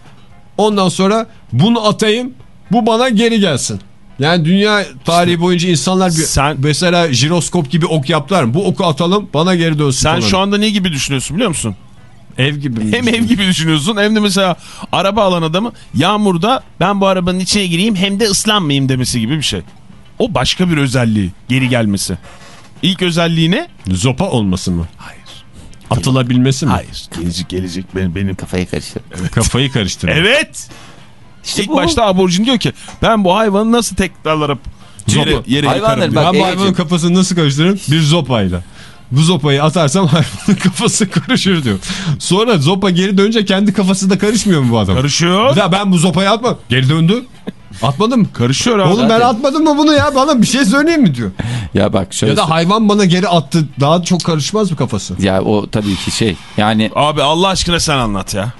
S3: ondan sonra bunu atayım bu bana geri gelsin. Yani dünya tarihi boyunca insanlar bir,
S4: Sen-
S3: mesela jiroskop gibi ok yaptılar mı? Bu oku atalım bana geri dönsün
S4: Sen
S3: falan.
S4: şu anda ne gibi düşünüyorsun biliyor musun?
S3: ev gibi mi
S4: Hem ev gibi düşünüyorsun hem de mesela araba alan adamı yağmurda ben bu arabanın içine gireyim hem de ıslanmayayım demesi gibi bir şey. O başka bir özelliği geri gelmesi. İlk özelliği ne?
S3: Zopa olması mı?
S4: Hayır.
S3: Atılabilmesi mi?
S4: Hayır. Gelecek gelecek benim. benim.
S5: Kafayı karıştır.
S3: Kafayı karıştırmak.
S4: Evet.
S5: İşte
S4: İlk
S5: bu.
S4: başta aborjin diyor ki ben bu hayvanı nasıl tekrarlarıp yere, yere yıkarım
S5: bak-.
S3: Ben bu hayvanın kafasını nasıl karıştırırım? Bir zopayla. Bu zopayı atarsam hayvanın kafası karışır diyor. Sonra zopa geri dönünce kendi kafası da karışmıyor mu bu adam?
S4: Karışıyor.
S3: Bir daha ben bu zopayı atma. Geri döndü. Atmadım.
S4: Karışıyor abi.
S3: Oğlum ben atmadım mı bunu ya? Bana bir şey söyleyeyim mi diyor.
S5: Ya bak şöyle.
S3: Ya da hayvan bana geri attı. Daha çok karışmaz mı kafası?
S5: Ya o tabii ki şey. Yani
S4: Abi Allah aşkına sen anlat ya.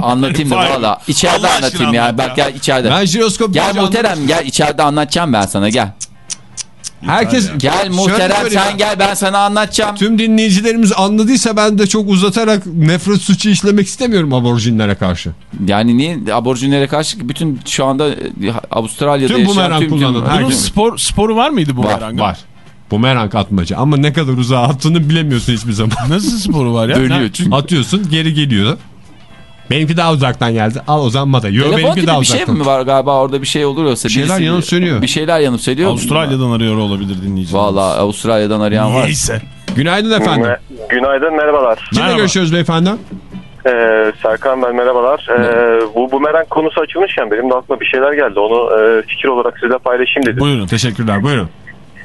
S5: anlatayım da valla. İçeride
S4: Allah
S5: anlatayım ya.
S4: anlat
S5: Bak
S4: ya.
S5: gel içeride.
S3: Ben jiroskop
S5: Gel muhterem gel içeride anlatacağım ben sana gel.
S3: Herkes
S5: Gel muhterem sen gel ben sana anlatacağım.
S3: Tüm dinleyicilerimiz anladıysa ben de çok uzatarak nefret suçu işlemek istemiyorum aborjinlere karşı.
S5: Yani niye aborjinlere karşı bütün şu anda e, Avustralya'da
S3: Tüm
S5: yaşayan tüm
S3: kullanan herkes-
S4: Bunun spor, sporu var mıydı bu
S5: Var?
S3: Var. Bumerang atmaca ama ne kadar uzağa attığını bilemiyorsun hiçbir zaman.
S4: Nasıl sporu var ya?
S5: Dönüyor çünkü.
S3: Atıyorsun geri geliyor. Benimki daha uzaktan geldi. Al o zaman mata. Yo
S5: Telefon
S3: benimki
S5: gibi
S3: daha
S5: bir şey
S3: uzaktan.
S5: mi var galiba orada bir şey oluyorsa.
S3: Bir şeyler yanıp sönüyor.
S5: Bir şeyler yanıp sönüyor.
S4: Avustralya'dan arıyor olabilir dinleyiciler.
S5: Valla Avustralya'dan arayan var.
S4: Neyse.
S3: Günaydın efendim.
S6: Günaydın, merhabalar.
S3: Kimle
S4: Merhaba.
S3: görüşüyoruz beyefendi?
S6: Ee, Serkan ben, merhabalar. Ee, bu bumerang konusu açılmışken benim de aklıma bir şeyler geldi. Onu e, fikir olarak sizinle paylaşayım dedim.
S4: Buyurun.
S3: Teşekkürler buyurun.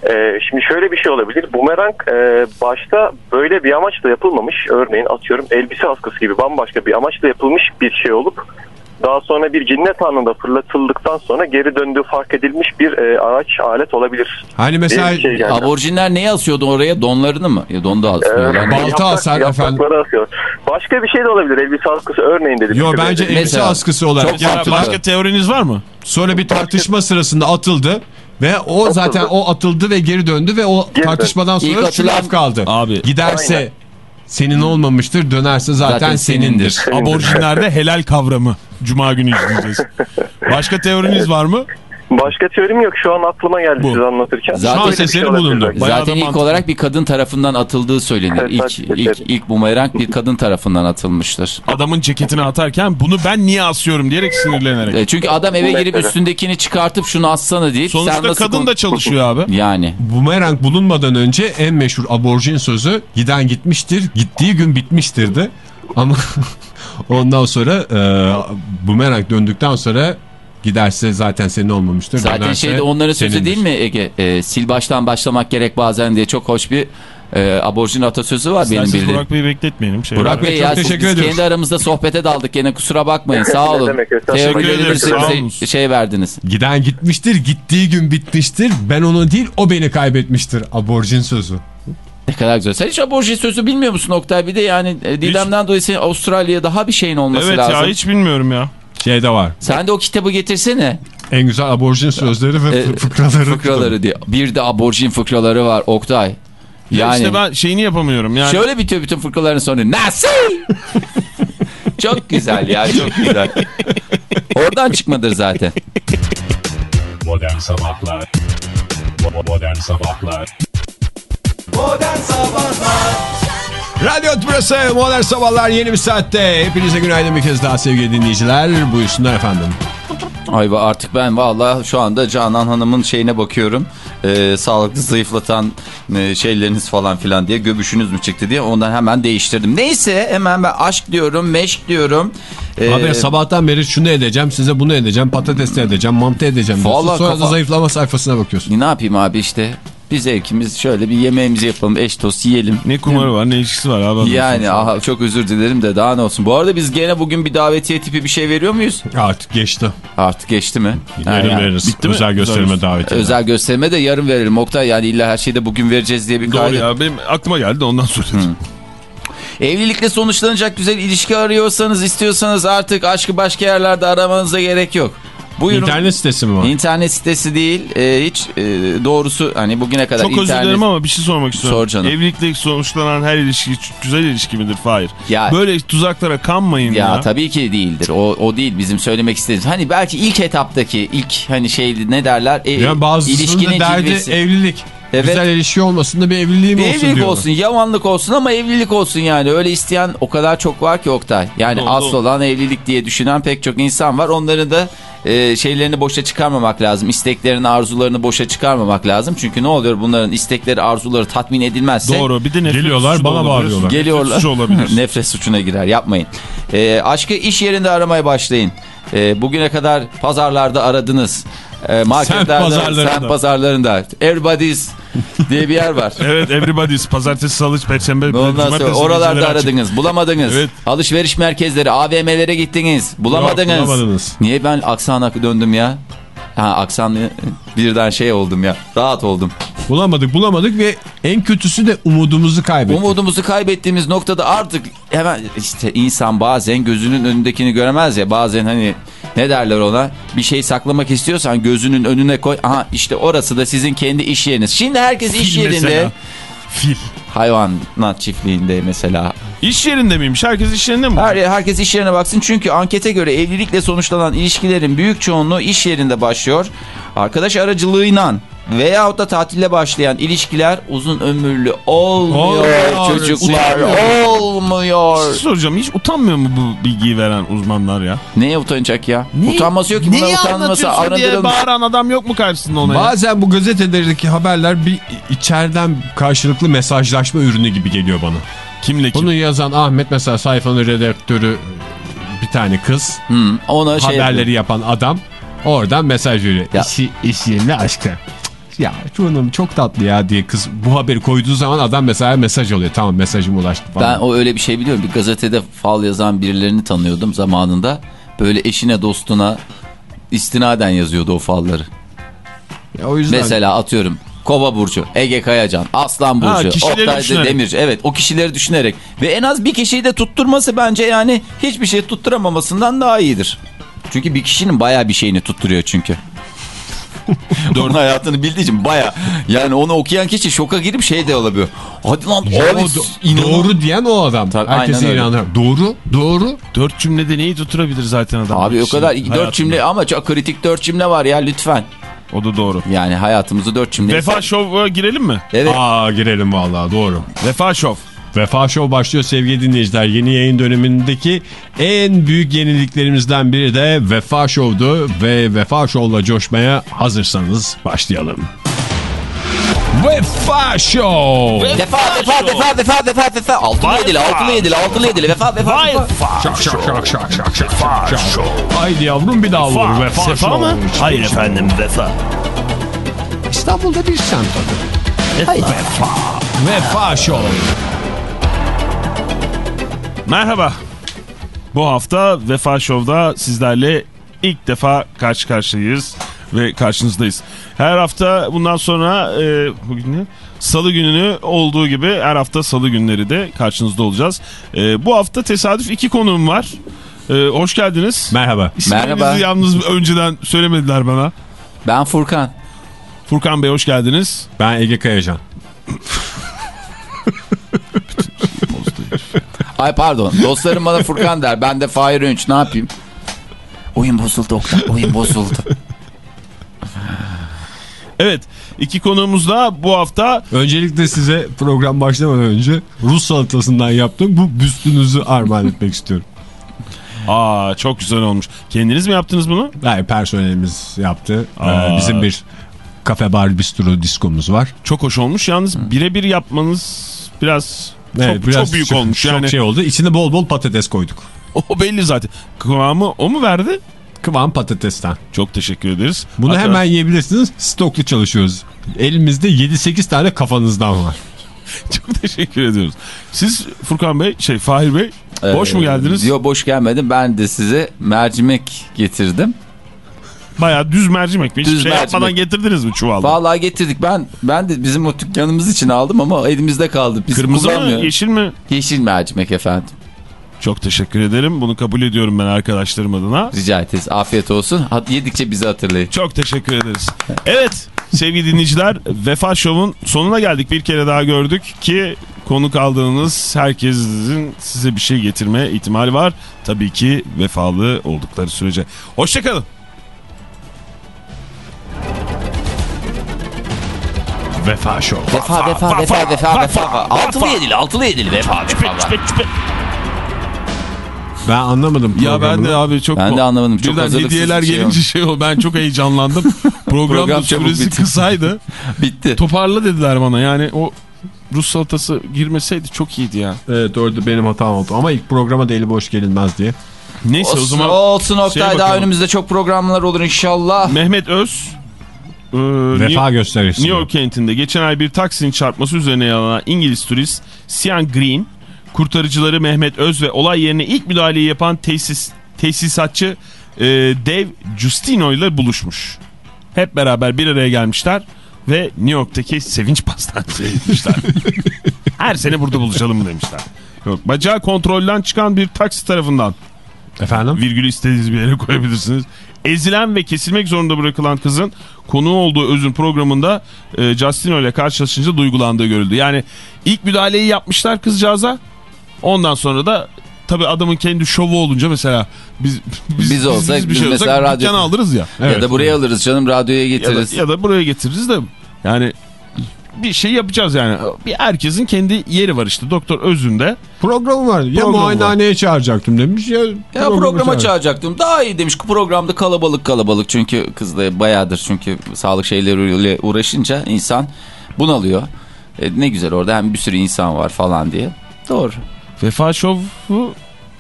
S6: Ee, şimdi şöyle bir şey olabilir. Bumerang e, başta böyle bir amaçla yapılmamış. Örneğin atıyorum elbise askısı gibi bambaşka bir amaçla yapılmış bir şey olup daha sonra bir cinnet anında fırlatıldıktan sonra geri döndüğü fark edilmiş bir e, araç alet olabilir.
S3: Hani mesela
S6: bir şey geldi.
S5: Aborjinler neyi asıyordu oraya? Donlarını mı? Ya don da asıyorlar.
S3: Balta asar efendim.
S6: asıyor. başka bir şey de olabilir. Elbise askısı örneğin dedim.
S3: Yo
S6: Çünkü
S3: bence elbise
S5: Mesela,
S3: askısı olarak
S5: çok
S4: Ya başka teoriniz var mı?
S3: Sonra bir tartışma sırasında atıldı ve o zaten o atıldı ve geri döndü ve o
S6: Geri
S3: tartışmadan sonra şu laf kaldı.
S4: Abi.
S3: Giderse
S6: Aynen.
S3: senin olmamıştır dönerse zaten,
S5: Zaten
S3: senindir.
S5: senindir.
S4: Aborjinlerde helal kavramı. Cuma günü izleyeceğiz. Başka teoriniz var mı?
S6: Başka teorim yok. Şu an aklıma geldi
S5: Bu.
S6: siz anlatırken.
S5: Zaten
S6: bir şey
S4: bulundu.
S5: Zaten ilk olarak bir kadın tarafından atıldığı söylenir.
S6: Evet,
S5: ilk, ilk, ilk bumerang bir kadın tarafından atılmıştır.
S4: Adamın ceketini atarken bunu ben niye asıyorum diyerek sinirlenerek.
S5: E, Çünkü adam eve girip üstündekini çıkartıp şunu atsana deyip sen
S4: Sonuçta
S5: nasıl
S4: kadın da çalışıyor abi.
S5: Yani.
S3: Bumerang bulunmadan önce en meşhur aborjin sözü giden gitmiştir, gittiği gün bitmiştirdi. Ama ondan sonra e, bumerang döndükten sonra giderse zaten senin olmamıştır.
S5: Zaten
S3: dönerse
S5: şeyde onların sözü
S3: senindir.
S5: değil mi Ege? E, sil baştan başlamak gerek bazen diye çok hoş bir e, aborjin atasözü var benim
S4: İsterseniz
S5: bildiğim.
S4: Burak Bey'i bekletmeyelim. Şey
S3: Burak. Bey,
S5: ya
S3: teşekkür
S5: biz
S3: ediyoruz.
S5: kendi aramızda sohbete daldık gene kusura bakmayın sağ olun.
S6: demek,
S4: Teşekkür ederiz, sağ olun.
S5: bize şey verdiniz.
S3: Giden gitmiştir, gittiği gün bitmiştir. Ben onu değil, o beni kaybetmiştir. Aborjin sözü.
S5: Ne kadar güzel. Sen hiç aborjin sözü bilmiyor musun Oktay? Bir de yani e, Didem'den dolayı senin Avustralya'ya daha bir şeyin olması
S4: Evet
S5: lazım.
S4: ya hiç bilmiyorum ya.
S3: Şeyde var.
S5: Sen de o kitabı getirsene.
S3: En güzel aborjin sözleri ve
S5: E,
S3: fı- fıkraları.
S5: Fıkraları diye. Bir de aborjin fıkraları var Oktay.
S4: Ya
S5: Yani
S4: işte ben şeyini yapamıyorum yani.
S5: şöyle bitiyor bütün fıkraların sonu. Nasıl? çok güzel ya çok güzel. Oradan çıkmadır zaten.
S1: Modern Sabahlar Modern Sabahlar
S2: Modern Sabahlar
S3: Radyo burası Modern Sabahlar yeni bir saatte. Hepinize günaydın bir kez daha sevgili dinleyiciler. Buyursunlar efendim.
S5: Ay artık ben valla şu anda Canan Hanım'ın şeyine bakıyorum. Ee, sağlıklı zayıflatan e, şeyleriniz falan filan diye göbüşünüz mü çıktı diye ondan hemen değiştirdim. Neyse hemen ben aşk diyorum meşk diyorum. Ee,
S3: Abi sabahtan beri şunu edeceğim, size bunu edeceğim, patates de edeceğim, mantı edeceğim.
S5: Vallahi
S3: Sonra
S5: kafa-
S3: da zayıflama sayfasına bakıyorsun.
S5: ne yapayım abi işte bir zevkimiz şöyle bir yemeğimizi yapalım eş tost yiyelim.
S4: Ne kumarı var ne ilişkisi var abi.
S5: Yani aha, çok özür dilerim de daha ne olsun. Bu arada biz gene bugün bir davetiye tipi bir şey veriyor muyuz?
S3: Artık geçti.
S5: Artık geçti mi?
S3: Yarın
S5: yani.
S3: veririz.
S4: bitti mi?
S3: Özel gösterime
S4: Güzel.
S3: davet
S5: Özel gösterime de yarın verelim Oktay. Yani illa her şeyde bugün vereceğiz diye bir
S4: Doğru
S5: kaydı.
S4: ya benim aklıma geldi de ondan söyledim.
S5: Evlilikle sonuçlanacak güzel ilişki arıyorsanız istiyorsanız artık aşkı başka yerlerde aramanıza gerek yok. Buyurun.
S3: İnternet sitesi mi var?
S5: İnternet sitesi değil e, hiç e, doğrusu hani bugüne kadar
S4: Çok özür
S5: internet...
S4: dilerim ama bir şey sormak istiyorum.
S5: Sor canım.
S4: Evlilikle sonuçlanan her ilişki güzel ilişki midir? Hayır.
S5: Ya-
S4: Böyle tuzaklara kanmayın ya.
S5: Ya, tabii ki değildir. O, o değil bizim söylemek istediğimiz. Hani belki ilk etaptaki ilk hani şey ne derler? E,
S3: Yani bazısının
S5: ilişkinin
S3: derdi
S5: cilvesi.
S3: evlilik.
S5: Evet.
S3: Güzel ilişki olmasın da bir evliliğim
S5: Bir
S3: olsun
S5: evlilik
S3: diyorlar.
S5: olsun, yamanlık olsun ama evlilik olsun yani. Öyle isteyen o kadar çok var ki Oktay. Yani
S4: Doğru,
S5: asıl
S4: doğru.
S5: olan evlilik diye düşünen pek çok insan var. Onları da e, şeylerini boşa çıkarmamak lazım. İsteklerini, arzularını boşa çıkarmamak lazım. Çünkü ne oluyor bunların istekleri, arzuları tatmin edilmezse...
S4: Doğru. Bir de nefret
S3: Geliyorlar, bana bağırıyorlar.
S5: Geliyorlar.
S4: Nefret suçu olabilir.
S5: Nefret suçuna girer. Yapmayın. E, aşkı iş yerinde aramaya başlayın. E, bugüne kadar pazarlarda aradınız. E, marketlerde,
S3: pazarlarında.
S5: semt pazarlarında. Everybody's diye bir yer var.
S4: evet everybody's. Pazartesi, salı, perşembe,
S5: Ondan
S4: cumartesi,
S5: sonra oralarda
S4: geceleri açık.
S5: aradınız, bulamadınız.
S4: Evet.
S5: Alışveriş merkezleri, AVM'lere gittiniz, bulamadınız.
S3: Yok, bulamadınız.
S5: Niye ben aksana döndüm ya? Ha aksanlı birden şey oldum ya. Rahat oldum.
S3: Bulamadık bulamadık ve en kötüsü de umudumuzu kaybettik.
S5: Umudumuzu kaybettiğimiz noktada artık hemen işte insan bazen gözünün önündekini göremez ya. Bazen hani ne derler ona? Bir şey saklamak istiyorsan gözünün önüne koy. Aha işte orası da sizin kendi iş yeriniz. Şimdi herkes iş
S4: Fil
S5: yerinde.
S4: mesela. Fil.
S5: Hayvanat çiftliğinde mesela.
S4: İş yerinde miymiş? Herkes iş yerinde mi?
S5: Her, herkes iş yerine baksın çünkü ankete göre evlilikle sonuçlanan ilişkilerin büyük çoğunluğu iş yerinde başlıyor. Arkadaş aracılığıyla veyahut da tatille başlayan ilişkiler uzun ömürlü olmuyor
S3: Olmuyor.
S5: çocuklar olmuyor.
S4: Bir şey soracağım. Hiç utanmıyor mu bu bilgiyi veren uzmanlar ya?
S5: Neye utanacak ya? Utanması yok ki bunlar
S4: Neyi
S5: utanması
S4: anlatıyorsun diye
S5: arındırılmış.
S4: bağıran adam yok mu karşısında ona ya?
S3: Bazen bu gazetelerdeki haberler bir içeriden karşılıklı mesajlaşma ürünü gibi geliyor bana.
S4: Kimle kim?
S3: Bunu yazan Ahmet mesela sayfanın redaktörü bir tane kız.
S5: Hı, ona şey
S3: haberleri yapan adam oradan mesaj veriyor.
S5: Ya.
S3: İşi, iş yerine aşkı. Ya canım çok tatlı ya diye kız bu haberi koyduğu zaman adam mesela mesaj oluyor. Tamam mesajım ulaştı falan.
S5: Ben o öyle bir şey biliyorum. Bir gazetede fal yazan birilerini tanıyordum zamanında. Böyle eşine dostuna istinaden yazıyordu o falları.
S3: Ya o yüzden
S5: Mesela atıyorum Kova Burcu, Ege Kayacan, Aslan
S4: Ha,
S5: Burcu,
S4: kişileri
S5: Oktay. Demirci. Evet o kişileri düşünerek. Ve en az bir kişiyi de tutturması bence yani hiçbir şey tutturamamasından daha iyidir. Çünkü bir kişinin bayağı bir şeyini tutturuyor çünkü. Onun hayatını bildiği için baya yani onu okuyan kişi şoka girip şey de olabiliyor. Hadi lan
S3: Ya
S5: abi
S3: o do- doğru diyen o adam.
S5: Tabii,
S3: Herkese inanır. Doğru, doğru.
S4: Dört cümlede neyi tutturabilir zaten adam?
S5: Abi o kadar dört
S4: hayatında.
S5: cümle ama çok kritik dört cümle var ya lütfen.
S4: O da doğru.
S5: Yani hayatımızı dört cümle.
S4: Vefa Show'a girelim mi?
S5: Evet.
S3: Aa girelim vallahi doğru.
S4: Vefa Show.
S3: Vefa Show başlıyor sevgili dinleyiciler. Yeni yayın dönemindeki en büyük yeniliklerimizden biri de Vefa Show'du. Ve Vefa Show'la coşmaya hazırsanız başlayalım. Vefa Show!
S5: Defa defa defa defa defa defa. Altılı yedili altılı yedili altılı yedili vefa vefa vefa.
S3: Şak şak şak şak şak şak şak şak. Haydi yavrum bir daha vur. Vefa
S4: Sefa
S3: Show.
S4: mı? Hayır efendim Vefa.
S3: İstanbul'da bir semt adı. Vefa. Vefa Show.
S4: Merhaba. Bu hafta Vefa Show'da sizlerle ilk defa karşı karşıyayız ve karşınızdayız. Her hafta bundan sonra e, bugün ne? Salı gününü olduğu gibi her hafta salı günleri de karşınızda olacağız. E, bu hafta tesadüf iki konuğum var. E, hoş geldiniz.
S3: Merhaba.
S4: İsminizi
S5: Merhaba.
S4: yalnız önceden söylemediler bana.
S5: Ben Furkan.
S4: Furkan Bey hoş geldiniz.
S3: Ben Ege Kayacan.
S5: Ay pardon dostlarım bana Furkan der. Ben de Fahir Önç ne yapayım? Oyun bozuldu Oktay oyun bozuldu.
S4: Evet iki konuğumuz da bu hafta
S3: Öncelikle size program başlamadan önce Rus salatasından yaptığım bu büstünüzü armağan etmek istiyorum.
S4: Aa çok güzel olmuş. Kendiniz mi yaptınız bunu?
S3: Yani personelimiz yaptı. Ee,
S4: Aa.
S3: bizim bir kafe bar bistro diskomuz var.
S4: Çok hoş olmuş. Yalnız birebir yapmanız biraz
S3: Evet,
S4: çok,
S3: biraz
S4: çok büyük
S3: çok-
S4: olmuş.
S3: Çok
S4: Yani
S3: şey oldu. İçine bol bol patates koyduk.
S4: o belli zaten. Kıvamı o mu verdi?
S3: Kıvam patatesten.
S4: Çok teşekkür ederiz.
S3: Bunu
S4: Hatta-
S3: hemen yiyebilirsiniz. Stoklu çalışıyoruz. Elimizde 7-8 tane kafanızdan var.
S4: çok teşekkür ediyoruz. Siz Furkan Bey, şey Fahir Bey boş mu geldiniz?
S5: Yok boş gelmedim. Ben de size mercimek getirdim.
S4: Bayağı düz mercimek? Hiçbir
S5: Düz
S4: şey
S5: mercimek.
S4: yapmadan getirdiniz mi çuvalda?
S5: Vallahi getirdik. Ben ben de bizim o dükkanımız için aldım ama elimizde kaldı. Biz
S4: Kırmızı mı yeşil mi?
S5: Yeşil mercimek efendim.
S4: Çok teşekkür ederim. Bunu kabul ediyorum ben arkadaşlarım adına.
S5: Rica ederiz. Afiyet olsun. Yedikçe bizi hatırlayın.
S4: Çok teşekkür ederiz. Evet sevgili dinleyiciler Vefa Show'un sonuna geldik. Bir kere daha gördük ki konuk aldığınız herkesin size bir şey getirme ihtimali var. Tabii ki vefalı oldukları sürece. Hoşçakalın.
S3: Vefa Show.
S5: Defa defa defa defa defa. Altılı yedili altılı yedili vefa vefa.
S3: Ben anlamadım
S4: Ya ben de abi çok...
S5: Ben de anlamadım. Çok
S4: Birden hediyeler
S5: bir şey
S4: gelince şey oldu. Ben çok heyecanlandım. Program,
S5: Program
S4: süresi
S5: bitti.
S4: kısaydı.
S5: Bitti.
S4: Toparla dediler bana. Yani o Rus salatası girmeseydi çok iyiydi ya.
S3: Evet orada benim hatam oldu. Ama ilk programa da eli boş gelinmez diye.
S4: Neyse o
S5: Olsun,
S4: zaman
S5: olsun Oktay daha önümüzde çok programlar olur inşallah.
S4: Mehmet Öz e,
S3: Vefa gösterisi.
S4: New York kentinde geçen ay bir taksinin çarpması üzerine yalanan İngiliz turist Sian Green kurtarıcıları Mehmet Öz ve olay yerine ilk müdahaleyi yapan tesis tesisatçı e, Dave Justino ile buluşmuş. Hep beraber bir araya gelmişler ve New York'taki sevinç pastanesine gitmişler. Her sene burada buluşalım demişler. Yok, bacağı kontrolden çıkan bir taksi tarafından
S3: Efendim?
S4: virgülü istediğiniz bir yere koyabilirsiniz. Ezilen ve kesilmek zorunda bırakılan kızın konuğu olduğu Öz'ün programında e, Justino ile karşılaşınca duygulandığı görüldü. Yani ilk müdahaleyi yapmışlar kızcağıza. Ondan sonra da tabii adamın kendi şovu olunca mesela biz biz,
S5: Biz olsak, biz
S4: şey
S5: mesela
S4: olsak
S5: radyo-
S4: dükkana alırız ya.
S5: ya da buraya alırız canım radyoya
S4: Ya da,
S5: getiririz.
S4: ya da buraya getiririz de yani bir şey yapacağız yani. Bir herkesin kendi yeri var işte. Doktor Öz'ünde.
S3: Program var. Ya
S4: Program var.
S3: muayenehaneye çağıracaktım demiş ya,
S5: Ya programa çağıracaktım. Daha iyi demiş. Programda kalabalık kalabalık. Çünkü kız da bayağıdır. Çünkü sağlık şeyleriyle uğraşınca insan bunalıyor. E, ne güzel orada hem bir sürü insan var falan diye. Doğru.
S4: Vefa Şov'u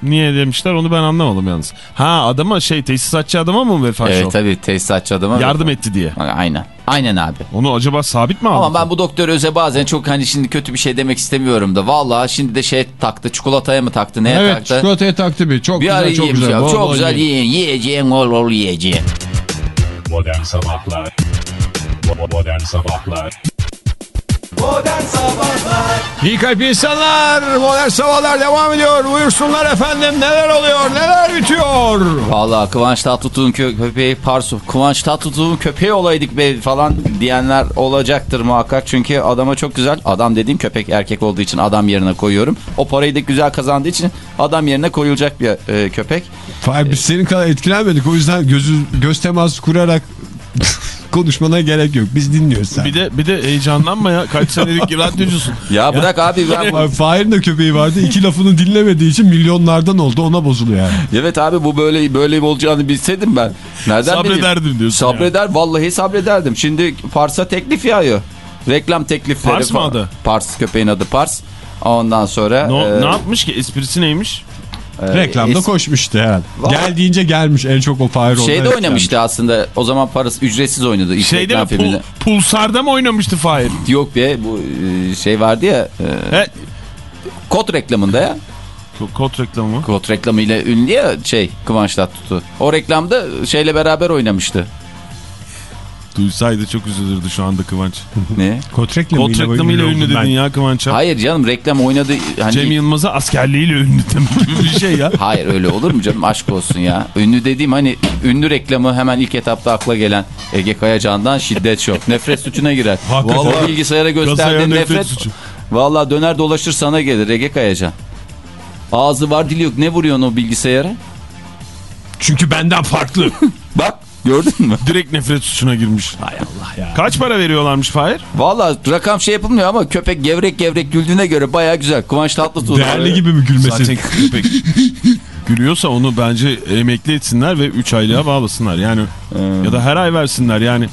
S4: niye demişler onu ben anlamadım yalnız. Ha adama şey tesisatçı adama mı Vefa
S5: evet tabii tesisatçı adama.
S4: Yardım etti diye.
S5: Aynen. Aynen abi.
S4: Onu acaba sabit mi aldı?
S5: Ama ben bu doktor Öz'e bazen çok hani şimdi kötü bir şey demek istemiyorum da. Vallahi şimdi de şey taktı. Çikolataya mı taktı? Neye
S3: Evet
S5: taktı?
S3: çikolataya taktı bir. Çok
S5: Bir
S3: güzel çok
S5: yiyeyim
S3: güzel.
S5: ya.
S3: Bol
S5: Çok
S3: bol
S5: güzel
S3: yiyin.
S5: Yiyeceğin ol ol yiyeceğin.
S1: Modern Sabahlar Modern Sabahlar
S2: Modern Sabahlar
S3: İyi kalp insanlar. Modern sabahlar devam ediyor. Buyursunlar efendim. Neler oluyor? Neler bitiyor?
S5: Valla Kıvanç Tatlıtuğ'un kö köpeği Parsu. Kıvanç Tatlıtuğ'un köpeği olaydık be falan diyenler olacaktır muhakkak. Çünkü adama çok güzel. Adam dediğim köpek erkek olduğu için adam yerine koyuyorum. O parayı da güzel kazandığı için adam yerine koyulacak bir e, köpek.
S3: Fahir biz senin kadar etkilenmedik. O yüzden gözü, göz teması kurarak konuşmana gerek yok. Biz dinliyoruz sen.
S4: Bir de bir de heyecanlanma ya. Kaç senelik radyocusun.
S5: Ya bırak abi ben
S3: Fahir'in de köpeği vardı. İki lafını dinlemediği için milyonlardan oldu. Ona bozuluyor yani.
S5: Evet abi bu böyle böyle olacağını bilseydim ben. Nereden bileyim?
S4: Sabrederdim diyorsun
S5: Sabreder vallahi sabrederdim. Şimdi Pars'a teklif yağıyor. Reklam teklifleri.
S4: Pars mı adı?
S5: Pars köpeğin adı Pars. Ondan sonra
S4: No,
S5: e,
S4: ne yapmış ki? Esprisi neymiş?
S5: E,
S3: Reklamda
S5: es-
S3: koşmuştu herhalde.
S5: Vallahi-
S3: Gel deyince gelmiş. En çok o Fahir oldu.
S5: Şeyde oynamıştı aslında. O zaman parası ücretsiz oynadı. İlk
S4: Şeyde
S5: reklam
S4: mi? Pul. Pulsar'da mı oynamıştı Fahir?
S5: Yok be bu e, şey vardı ya. e,
S4: He,
S5: Kot reklamında ya.
S4: Kod reklamı.
S5: Kot reklamıyla ünlü ya şey Kıvanç Tatlıtuğ. O reklamda şeyle beraber oynamıştı.
S4: Duysaydı çok üzülürdü şu anda Kıvanç.
S5: Ne?
S3: Kot reklamıyla,
S4: Kod reklamıyla ünlü
S3: oldum ben.
S4: dedin ya Kıvanç'a.
S5: Hayır canım reklam oynadı. Hani...
S4: Cem Yılmaz'a askerliğiyle ünlü demek gibi bir şey ya.
S5: Hayır öyle olur mu canım aşk olsun ya. Ünlü dediğim hani ünlü reklamı hemen ilk etapta akla gelen Ege Kayacan'dan şiddet şok. Nefret suçuna girer.
S3: Hakikaten.
S5: Vallahi bilgisayara gösterdiğin
S4: nefret
S5: nefret.
S4: suçu.
S5: Vallahi döner dolaşır sana gelir Ege Kayacan. Ağzı var dili yok. Ne vuruyorsun o bilgisayara?
S3: Çünkü benden farklı.
S5: Bak gördün mü?
S4: Direkt nefret suçuna girmiş.
S3: Hay Allah ya.
S4: Kaç para veriyorlarmış Fahir?
S5: Vallahi rakam şey yapılmıyor ama köpek gevrek gevrek güldüğüne göre baya güzel. Kıvanç Tatlıtuğ.
S3: Değerli gibi mi gülmesi?
S4: Zaten köpek gülüyorsa onu bence emekli etsinler ve 3 aylığa bağlasınlar. Yani ya da her ay versinler yani.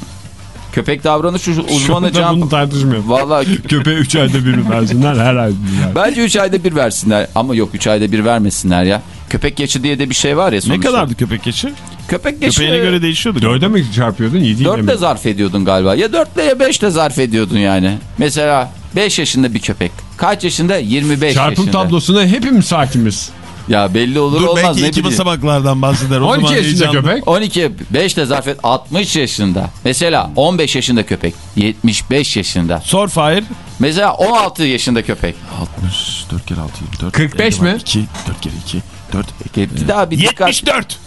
S5: Köpek davranış
S3: Şu
S5: uzmanı Can...
S3: bunu tartışmıyorum.
S5: Vallahi
S3: Köpeğe 3 ayda bir versinler her ay bir ver.
S5: bence 3 ayda bir versinler. Ama yok 3 ayda bir vermesinler ya. Köpek geçi diye de bir şey var ya
S4: Ne
S5: sonuçta.
S4: kadardı köpek geçi?
S5: Köpek geçi.
S4: Köpeğine göre değişiyordu.
S3: Dörde mi çarpıyordun? Yediyle mi?
S5: Dörtle zarf ediyordun galiba. Ya dörtle ya beşle zarf ediyordun yani. Mesela 5 yaşında bir köpek. Kaç yaşında? 25
S3: Çarpım
S5: yaşında.
S3: tablosuna hepimiz hakimiz.
S5: Ya belli olur
S4: Dur
S5: olmaz
S4: belki
S5: ne
S4: iki basamaklardan bahseder. O
S3: 12
S4: zaman
S3: yaşında
S4: heyecanlı.
S3: köpek.
S5: 12 5 de zarf et 60 yaşında. Mesela 15 yaşında köpek 75 yaşında.
S4: Sor Fahir.
S5: Mesela 16 yaşında köpek.
S4: 60, 4 kere 6, 24.
S3: 45 mi?
S4: 2, 4 kere 2, 4.
S5: Bir daha bir dikkat.
S4: 74.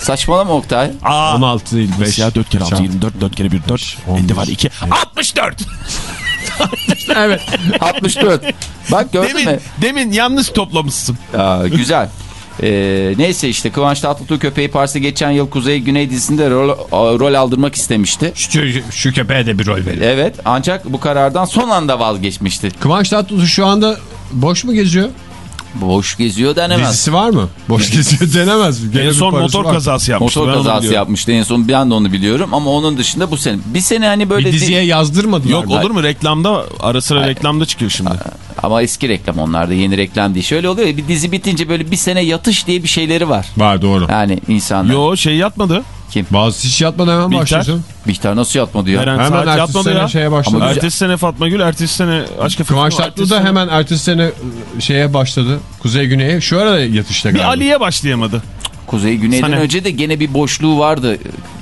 S5: Saçmalama Oktay.
S4: Aa.
S3: 16 değil 5.
S4: Ya 4 kere 6, 24, 4 kere 1, 4. Elde var 2. 64.
S3: evet.
S5: 64. Bak gördün
S4: Demin,
S5: mü?
S4: demin yanlış toplamışsın.
S5: Aa, güzel. Ee, neyse işte Kıvanç Tatlıtuğ köpeği Pars'a geçen yıl Kuzey Güney dizisinde rol, rol aldırmak istemişti.
S3: Şu, şu köpeğe de bir rol verin.
S5: Evet ancak bu karardan son anda vazgeçmişti.
S3: Kıvanç Tatlıtuğ şu anda boş mu geziyor?
S5: Boş geziyor denemez.
S3: Dizisi var mı? Boş geziyor denemez. Gene
S4: En son motor
S3: var.
S4: kazası yapmıştı.
S5: Motor kazası yapmıştı en son ben de onu biliyorum ama onun dışında bu sene. Bir sene hani böyle
S3: Bir diziye
S5: di-
S3: yazdırmadılar.
S4: Yok
S3: mı?
S4: olur mu reklamda ara sıra reklamda çıkıyor şimdi.
S5: ama eski reklam onlarda yeni reklam değil. Şöyle oluyor ya bir dizi bitince böyle bir sene yatış diye bir şeyleri var.
S3: Var doğru.
S5: Yani insanlar.
S4: Yo şey yatmadı.
S3: Bazı hiç yatmadan hemen
S4: Bihter.
S3: başlıyorsun.
S5: Bihter nasıl yatmadı ya?
S4: Eren
S3: Hemen ertesi
S4: yatmadı
S3: sene
S4: ya.
S3: şeye başladı.
S5: Ama
S4: Ertesi sene Fatma Gül, ertesi sene Aşk Efendi.
S3: Kıvanç Tatlıtuğ da hemen ertesi sene şeye başladı. Kuzey Güney'e. Şu arada yatışta
S4: Bir
S3: galiba.
S4: Ali'ye başlayamadı.
S5: Kuzey Güney'den
S4: Sana-
S5: önce de gene bir boşluğu vardı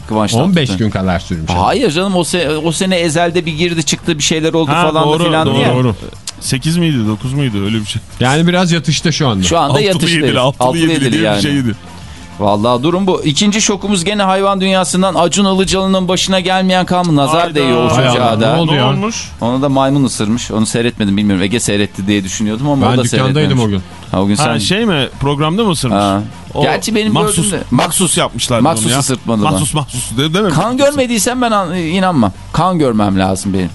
S5: Kıvanç
S3: 15
S5: Tatlıtuğ'un.
S3: gün kadar sürmüş.
S5: Hayır canım o, se o sene ezelde bir girdi çıktı bir şeyler oldu
S4: Ha,
S5: falan
S4: doğru,
S5: da filan
S4: doğru,
S5: diye.
S3: Doğru.
S4: 8 miydi 9 muydu öyle bir şey.
S3: Yani biraz yatışta şu anda.
S5: Şu anda
S4: Altılı
S5: yatıştayız.
S4: yedili, altılı
S5: Altılı
S4: yedili
S5: yedili
S4: diye
S5: yani.
S4: bir şeydi.
S5: Vallahi durum bu. İkinci şokumuz gene hayvan dünyasından Acun Ilıcalı'nın başına gelmeyen kalmı. Nazar
S4: Hayda.
S5: değiyor o çocuğa da.
S3: ne oldu ya?
S4: olmuş?
S5: Onu da maymun ısırmış. Onu seyretmedim bilmiyorum. Ege seyretti diye düşünüyordum ama o
S3: Ben
S5: da
S3: dükkandaydım
S5: seyretmemiş.
S3: o gün.
S5: Ha, o gün
S4: Ha,
S5: sen...
S4: şey mi programda mı ısırmış?
S5: Ha.
S4: O
S5: Gerçi benim
S4: mahsus,
S5: gördüğümde-
S4: Mahsus yapmışlar
S5: Mahsus
S4: bunu ya.
S5: ısırtmadılar.
S4: Mahsus mahsus değil, değil mi?
S5: Kan görmediysen ben an- inanmam. Kan görmem lazım benim.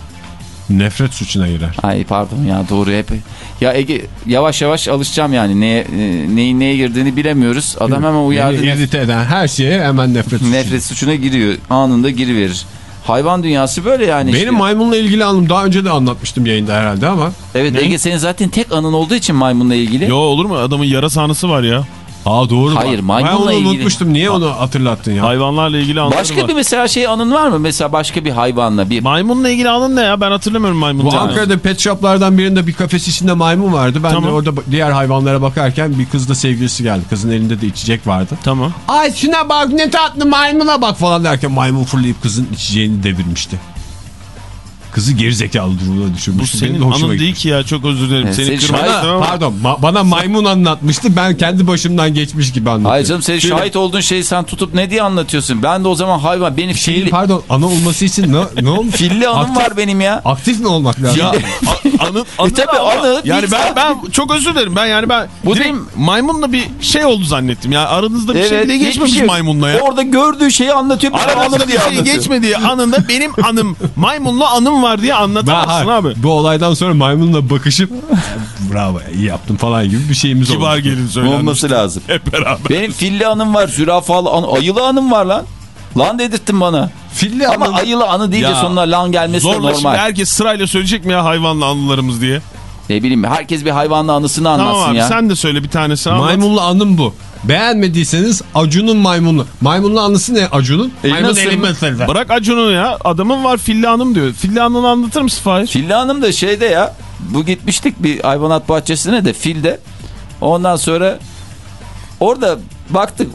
S3: Nefret suçuna girer.
S5: Ay pardon ya doğru hep. Ya Ege yavaş yavaş alışacağım yani neye e, neyin neye girdiğini bilemiyoruz. Adam hemen uyardı.
S3: İrrite eden her şeye hemen nefret suçu.
S5: Nefret suçuna giriyor. Anında giriverir. Hayvan dünyası böyle yani.
S3: Benim
S5: işte.
S3: maymunla ilgili anım daha önce de anlatmıştım yayında herhalde ama.
S5: Evet Ege senin zaten tek anın olduğu için maymunla ilgili.
S4: Yo olur mu? Adamın yara sahnesi var ya.
S3: Aa doğru.
S5: Hayır, maymunla
S3: Ben onu
S5: ilgili.
S3: unutmuştum. Niye onu hatırlattın ya?
S4: Hayvanlarla ilgili anıları
S5: Başka
S4: var.
S5: bir mesela şey anın var mı? Mesela başka bir hayvanla bir
S4: Maymunla ilgili anın ne ya? Ben hatırlamıyorum maymun.
S3: Bu
S4: canını.
S3: Ankara'da pet shoplardan birinde bir kafes içinde maymun vardı. Ben
S4: Tamam.
S3: de orada diğer hayvanlara bakarken bir kızla sevgilisi geldi. Kızın elinde de içecek vardı.
S4: Tamam.
S3: Ay şuna bak ne tatlı maymuna bak falan derken maymun fırlayıp kızın içeceğini devirmişti. Kızı gerizekalı durumuna
S4: Bu
S3: düşürmüştü.
S4: senin anın değil ki ya çok özür dilerim.
S5: Evet,
S4: Seni istemem ama-
S3: Pardon ma- bana maymun anlatmıştı ben kendi başımdan geçmiş gibi anlatıyorum.
S5: Hayır canım senin şahit olduğun şeyi sen tutup ne diye anlatıyorsun? Ben de o zaman hayvan benim
S3: Şeyin
S5: filli,
S3: pardon ana olması için ne, ne olmuş?
S5: filli anım
S3: Aktif-
S5: var benim ya.
S3: Aktif mi olmak lazım?
S4: Ya anı, anı
S5: E tabii,
S4: da ama-
S5: anı,
S4: Yani ben ben çok özür dilerim. Ben yani ben
S5: Bu
S4: direkt
S5: değil-
S4: maymunla bir şey oldu zannettim. Ya aranızda bir şey bile
S5: hiçbir
S4: geçmemiş
S5: şey
S4: maymunla ya.
S5: Orada gördüğü şeyi anlatıyor.
S4: Aranızda bir
S5: diye
S4: şey geçmediği anında benim anım maymunla anım var diye
S3: Ben,
S4: anlatamazsın
S3: hayır,
S4: abi.
S3: Bu olaydan sonra maymunla bakışıp bravo iyi yaptın falan gibi bir şeyimiz oldu.
S4: Kibar gelin söylenmiş.
S5: Olması lazım.
S4: Hep beraber.
S5: Benim filli anım var, zürafalı anı, ayılı anım var lan. Lan dedirttin bana.
S3: Filli
S5: Ama
S3: anı-
S5: ayılı anı deyince
S4: Ya,
S5: sonuna lan gelmesi de
S4: Zorla şimdi
S5: normal.
S4: herkes sırayla söyleyecek mi ya hayvanla anılarımız diye.
S5: Ne bileyim herkes bir hayvanla anısını anlatsın
S4: Tamam abi
S5: ya.
S4: sen de söyle bir tanesini anlat.
S3: Maymunlu anım bu. Beğenmediyseniz Acun'un maymunlu. Maymunlu anısı ne Acun'un?
S5: Elini
S3: Maymun ısırdı.
S4: Bırak Acun'u ya. Adamın var Filli Hanım diyor. Filli Hanım'ı anlatır mısın Fahir?
S5: Filli Hanım da şeyde ya. Bu gitmiştik bir hayvanat bahçesine de filde. Ondan sonra orada baktık.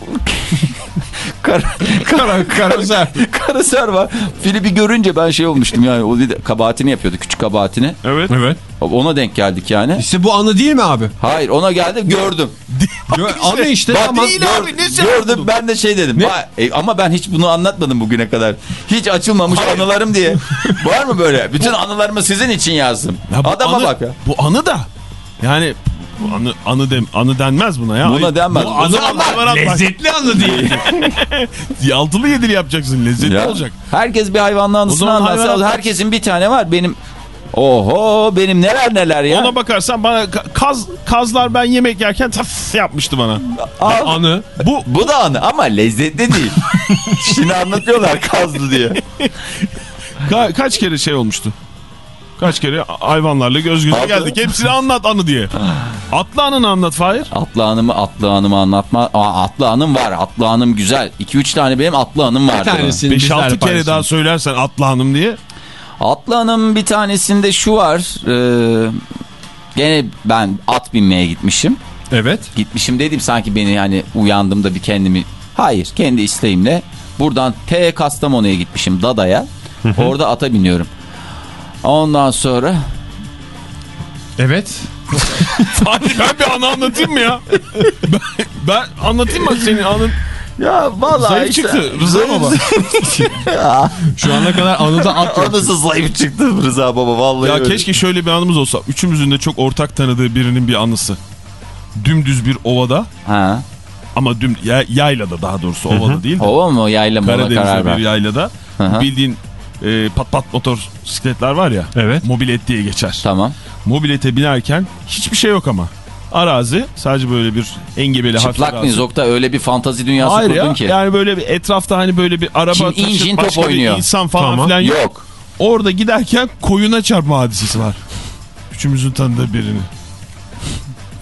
S5: Kar,
S3: Kara, karaser.
S5: karaser var. Fili bir görünce ben şey olmuştum yani. O kabahatini yapıyordu. Küçük kabahatini.
S4: Evet.
S3: Evet.
S5: Ona denk geldik yani.
S3: İşte bu anı değil mi abi?
S5: Hayır ona geldim gördüm.
S3: Gö- anı işte
S5: Bak,
S3: ama
S4: değil
S5: gör-
S4: abi, ne sen
S5: gördüm ben de şey dedim.
S3: Ne?
S5: Vay, e, ama ben hiç bunu anlatmadım bugüne kadar. Hiç açılmamış anılarım diye. Var mı böyle? Bütün anılarımı sizin için yazdım.
S4: Ya
S5: Adama
S4: anı,
S5: bak ya.
S4: Bu anı da. Yani anı anı dem anı denmez buna ya.
S5: Buna denmez.
S4: Bu anı anı
S3: lezzetli anı değil.
S4: Altılı yedili yapacaksın. Lezzetli
S5: Ya,
S4: olacak.
S5: Herkes bir hayvanlı anısını anlatsa.
S4: hayvanat-
S5: Herkesin bir tane var. Benim Oho benim neler neler ya.
S4: Ona bakarsan bana ka- kaz kazlar ben yemek yerken taf yapmıştı bana.
S5: Al.
S3: anı.
S4: Bu
S5: Bu da anı ama lezzetli değil. Şimdi anlatıyorlar kazdı diye.
S4: ka- kaç kere şey olmuştu? Kaç kere hayvanlarla göz göze
S5: Atlı.
S4: geldik. Hepsini anlat anı diye. Atlı anını anlat Fahir.
S5: Atlı anımı atlı anımı anlatma. Aa, atlı anım var. Atlı anım güzel. 2-3 tane benim atlı anım
S3: tanesini
S4: 5-6
S3: bizlerle
S4: kere
S3: paylaşın.
S4: daha söylersen atlı hanım diye.
S5: Atlı Hanım bir tanesinde şu var. Ee, gene ben at binmeye gitmişim.
S3: Evet.
S5: Gitmişim dedim sanki beni hani uyandım da bir kendimi... Hayır kendi isteğimle buradan T Kastamonu'ya gitmişim Dada'ya. Orada ata biniyorum. Ondan sonra
S3: Evet.
S4: Fatih ben bir anı anlatayım mı ya? ben, ben anlatayım mı senin anın?
S5: ya vallahi
S4: Zayıf çıktı Rıza baba.
S3: Şu ana kadar anıda at yok.
S5: Anısı zayıf çıktı Rıza baba vallahi
S4: Ya
S5: öyle.
S4: keşke şöyle bir anımız olsa. Üçümüzün de çok ortak tanıdığı birinin bir anısı. Dümdüz bir ovada
S5: Ha.
S4: ama düm ya, yaylada daha doğrusu ovada değil de.
S5: Hova mı yayla mı
S4: Karadeniz'de
S5: ver.
S4: bir yaylada.
S5: Hı hı.
S4: Bildiğin e, pat pat motosikletler var ya.
S3: Evet.
S4: Mobilet diye geçer.
S5: Tamam.
S4: Mobilete binerken hiçbir şey yok ama. Arazi sadece böyle bir engebeli hafif
S5: Çıplak mıyız Oktay? Öyle bir fantazi dünyası
S4: Hayır
S5: kurdun
S4: ya
S5: ki.
S4: yani böyle bir etrafta hani böyle bir araba
S5: Çin-
S4: taşıp
S5: injin top
S4: başka bir
S5: oynuyor.
S4: insan falan
S3: Tamam.
S4: filan yok.
S5: Yok.
S4: Orada giderken koyuna çarpma hadisesi var. Üçümüzün tanıdığı birini.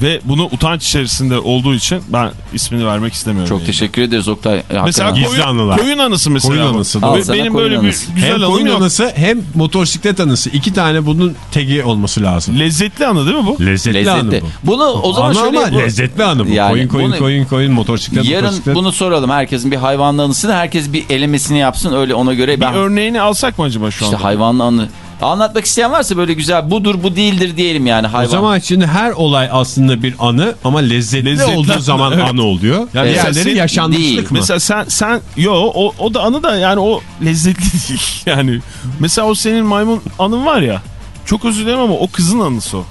S4: Ve bunu utanç içerisinde olduğu için ben ismini vermek istemiyorum.
S5: Çok
S4: yani.
S5: teşekkür ederiz Oktay. E,
S4: Mesela
S5: hakikaten.
S3: Gizli
S4: koyun,
S3: anılar.
S4: koyun anısı mesela.
S3: Koyun
S4: bu.
S3: anısı.
S5: Al
S4: Benim
S5: koyun
S4: böyle
S5: anısı.
S4: bir güzel
S3: hem koyun
S4: yok.
S3: anısı hem motosiklet anısı. İki tane bunun tegi olması lazım.
S4: Lezzetli anı değil mi bu?
S3: Lezzetli, anı
S5: Lezzetli.
S3: bu.
S5: Bunu o zaman
S3: Anı
S5: şöyle
S3: ama
S5: yapalım.
S3: lezzetli anı bu.
S5: Yani
S3: koyun koyun
S5: bunu-
S3: koyun koyun motosiklet
S5: Yarın
S3: motosiklet.
S5: bunu soralım. Herkesin bir hayvanlı anısını herkes bir elemesini yapsın. Öyle ona göre
S4: Bir
S5: ben
S4: örneğini alsak mı acaba şu
S5: işte
S4: anda?
S5: hayvanlı anı anlatmak isteyen varsa böyle güzel budur bu değildir diyelim yani hayvan.
S3: O zaman şimdi her olay aslında bir anı ama lezzetli,
S4: Lezzetli
S3: olduğu zaman
S4: evet.
S3: anı oluyor. Yani
S5: Evet.
S4: Mesela
S3: yaşanmışlık
S5: değil.
S3: mı?
S4: Mesela sen sen yo o, o da anı da yani o lezzetli değil. Yani mesela o senin maymun anın var ya. Çok özür dilerim ama o kızın anısı o.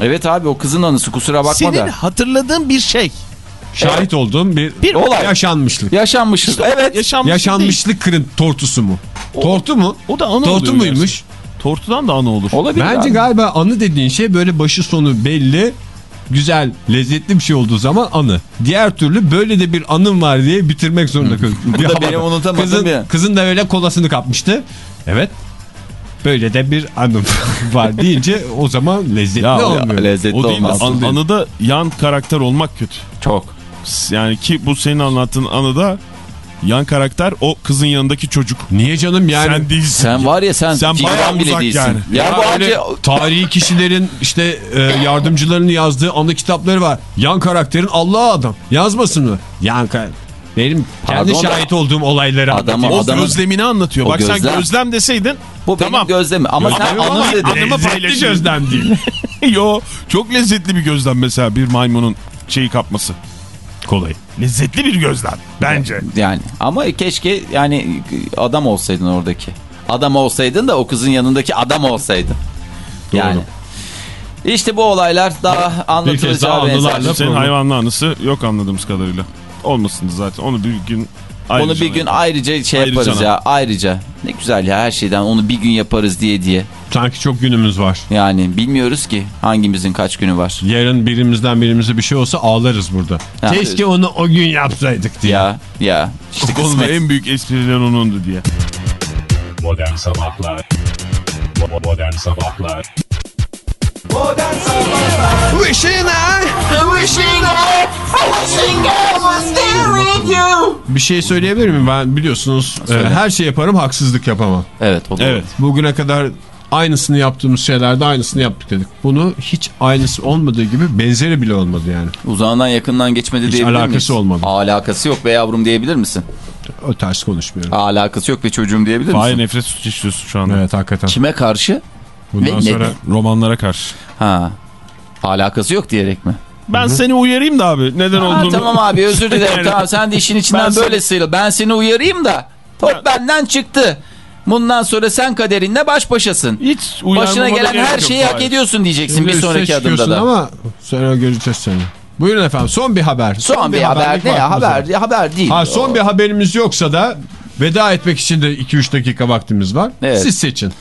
S5: Evet abi o kızın anısı kusura bakma
S4: Senin
S5: da.
S4: hatırladığın bir şey.
S3: Şahit olduğum bir,
S5: Bir olay.
S3: yaşanmışlık.
S5: Yaşanmışlık. Evet.
S4: Yaşanmış
S3: Yaşanmışlık kırın tortusu mu? Tortu mu?
S4: O da anı
S3: Tortu muymuş?
S4: gerçekten. Tortudan da anı olur.
S5: Olabilir
S3: Bence
S5: abi.
S3: galiba anı dediğin şey böyle başı sonu belli, güzel, lezzetli bir şey olduğu zaman anı. Diğer türlü böyle de bir anım var diye bitirmek zorunda kalıyor.
S5: Benim unutamadığım
S3: kızın,
S5: bir-
S3: kızın da öyle kolasını kapmıştı. Evet. Böyle de bir anım var deyince o zaman lezzetli
S4: Ya,
S3: olmuyor.
S5: Lezzetli
S4: O değil de
S5: olmaz.
S4: an, anıda yan karakter olmak kötü.
S5: Çok.
S4: Yani ki bu senin anlattığın anıda yan karakter o kızın yanındaki çocuk.
S3: Niye canım yani?
S4: Sen değilsin.
S5: Sen var ya sen,
S4: Sen bayağı
S5: bile değilsin.
S4: yani.
S5: Ya,
S3: Ya
S5: bu
S3: öyle
S5: anca
S3: tarihi kişilerin işte e, yardımcılarının yazdığı anı kitapları var. Yan karakterin Allah adam. Yazmasın mı? Yan karakter. Benim kendi
S5: Pardon da-
S3: şahit olduğum olayları
S5: Adamı-.
S4: O
S5: Adamın-
S4: gözlemini anlatıyor.
S5: O
S4: Bak sen
S5: gözlem.
S4: gözlem deseydin
S5: Bu
S4: tamam.
S5: benim gözlemim. Ama sen
S4: Gözlemim ama
S5: anı dedin.
S4: adamı
S3: Lezzetli
S4: paylaşayım.
S3: gözlem değil.
S4: Yo çok lezzetli bir gözlem mesela bir maymunun şeyi kapması.
S3: Kolay.
S4: Lezzetli bir gözlem bence.
S5: Yani ama keşke yani adam olsaydın oradaki. Adam olsaydın da o kızın yanındaki adam olsaydın. Yani. İşte bu olaylar daha anlatılacağı benzer.
S4: Senin hayvanlı anısı yok anladığımız kadarıyla. Olmasın zaten onu bir gün ayrıca
S5: Onu bir gün ayrıca şey
S4: Ayrıca
S5: yaparız ya ayrıca. Ne güzel ya her şeyden onu bir gün yaparız diye diye.
S3: Sanki çok günümüz var.
S5: Yani bilmiyoruz ki hangimizin kaç günü var.
S3: Yarın birimizden birimize bir şey olsa ağlarız burada.
S5: Ha.
S3: Keşke onu o gün yapsaydık diye.
S5: Ya ya işte
S4: Oğlum
S5: kısmet.
S4: en büyük espriler onundu diye.
S1: Modern Sabahlar Modern Sabahlar
S2: Modern Sabahlar
S3: Bir şey söyleyebilir miyim? Ben biliyorsunuz e, her şey yaparım haksızlık yapamam.
S5: Evet.
S4: Evet.
S3: Bugüne kadar aynısını yaptığımız şeylerde aynısını yaptık dedik. Bunu hiç aynısı olmadığı gibi benzeri bile olmadı yani.
S5: Uzağından yakından geçmedi
S3: Hiç
S5: diyebilir
S3: alakası
S5: miyiz?
S3: olmadı.
S5: Alakası yok be yavrum diyebilir misin?
S3: O ters konuşmuyorum.
S5: Alakası yok be çocuğum diyebilir misin?
S4: Fahir nefret suç işliyorsun şu anda.
S3: Evet hakikaten.
S5: Kime karşı?
S3: Bundan
S5: Ve
S3: sonra
S5: neden?
S4: Romanlara karşı.
S5: Ha. Alakası yok diyerek mi?
S4: Ben seni uyarayım da abi neden
S5: Ha,
S4: olduğunu.
S5: tamam abi özür dilerim. tamam sen de işin içinden
S4: Ben
S5: böyle sıyrıl. Ben seni uyarayım da top benden çıktı. Bundan sonra sen kaderinle baş başasın.
S4: Hiç
S5: Başına gelen her şeyi hak ediyorsun diyeceksin
S3: Şimdi
S5: bir sonraki adımda da.
S3: ama sonra göreceğiz seni. Buyurun efendim son bir haber.
S5: Son, bir haber
S3: haberlik
S5: ne ya? Haber, haber değil.
S3: Ha, son bir haberimiz yoksa da veda etmek için de 2-3 dakika vaktimiz var.
S5: Evet.
S3: Siz seçin.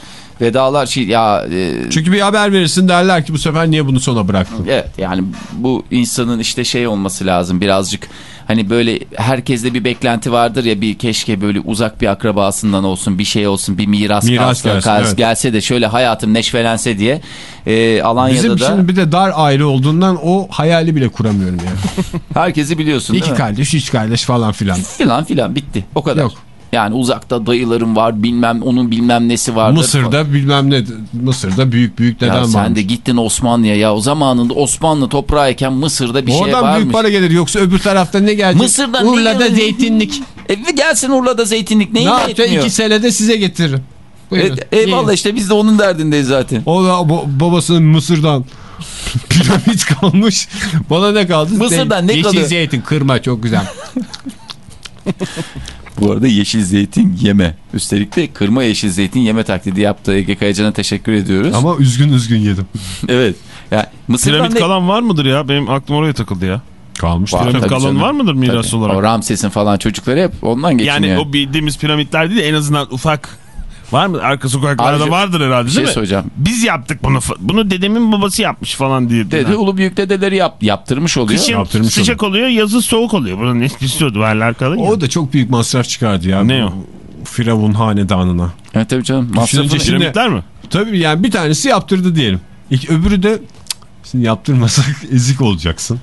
S5: Vedalar şey ya e,
S3: Çünkü bir haber verirsin derler ki bu sefer niye bunu sona bıraktın?
S5: evet yani bu insanın işte şey olması lazım birazcık hani böyle herkeste bir beklenti vardır ya bir keşke böyle uzak bir akrabasından olsun bir şey olsun bir miras,
S3: Miras
S5: kalsa,
S3: gelsin,
S5: kalsa-
S3: evet.
S5: gelse de şöyle hayatım neşvelense diye e, Alanya'da
S3: Bizim
S5: da
S3: şimdi bir de dar aile olduğundan o hayali bile kuramıyorum yani.
S5: herkesi biliyorsun değil
S3: İki
S5: mi?
S3: kardeş, üç kardeş falan filan.
S5: Filan filan bitti o kadar.
S3: Yok.
S5: Yani uzakta dayılarım var bilmem onun bilmem nesi vardır.
S3: Mısır'da bilmem ne, Mısır'da büyük büyük
S5: Ya
S3: neden
S5: sen
S3: varmış.
S5: de gittin Osmanlı'ya ya o zamanında Osmanlı toprağıyken Mısır'da bir şey
S3: Oradan
S5: varmış.
S3: büyük para gelir yoksa öbür tarafta ne gelecek?
S5: Mısır'dan ne
S3: Urla'da
S5: gelir?
S3: zeytinlik.
S5: E, gelsin Urla'da zeytinlik
S3: ne
S5: neyine
S3: yapacak?
S5: yetmiyor?
S3: İki senede size getiririm. Buyurun.
S5: E, eyvallah işte biz de onun derdindeyiz zaten.
S3: O da babasının Mısır'dan piramit kalmış. Bana ne kaldı?
S5: Mısır'dan ne
S3: Yeşil
S5: kalıyor?
S3: zeytin kırma çok güzel.
S5: Bu arada yeşil zeytin yeme. Üstelik de kırma yeşil zeytin yeme taklidi yaptığı Ege Kayacan'a teşekkür ediyoruz.
S3: Ama üzgün üzgün yedim.
S5: Evet. Ya, Mısır'dan
S4: Piramit
S5: ne-
S4: kalan var mıdır ya? Benim aklım oraya takıldı ya.
S3: Kalmış.
S5: Var,
S4: Piramit kalan
S5: canım.
S4: var mıdır miras
S5: Tabii.
S4: olarak?
S5: O Ramses'in falan çocukları hep ondan geçiniyor.
S4: Yani o bildiğimiz piramitler değil de en azından ufak var mı? Arka sokaklarda
S5: Ayrıca-
S4: vardır herhalde değil
S5: şey
S4: mi?
S5: söyleyeceğim.
S4: Biz yaptık bunu. Bunu dedemin babası yapmış falan diye.
S5: Dede ulu büyük dedeleri yap, yaptırmış oluyor.
S4: Kışın
S3: Yaptırmış
S4: sıcak oluyor, yazın soğuk oluyor. Bunun etkisi o duvarlar kalın ya.
S3: O da çok büyük masraf çıkardı ya.
S4: Ne
S3: bu
S4: o?
S3: Firavun hanedanına.
S5: Evet tabii canım. Masrafını...
S3: şimdi-
S4: Piramitler mi?
S3: Tabii yani bir tanesi yaptırdı diyelim. İlk öbürü de "Cık, şimdi yaptırmasak ezik olacaksın.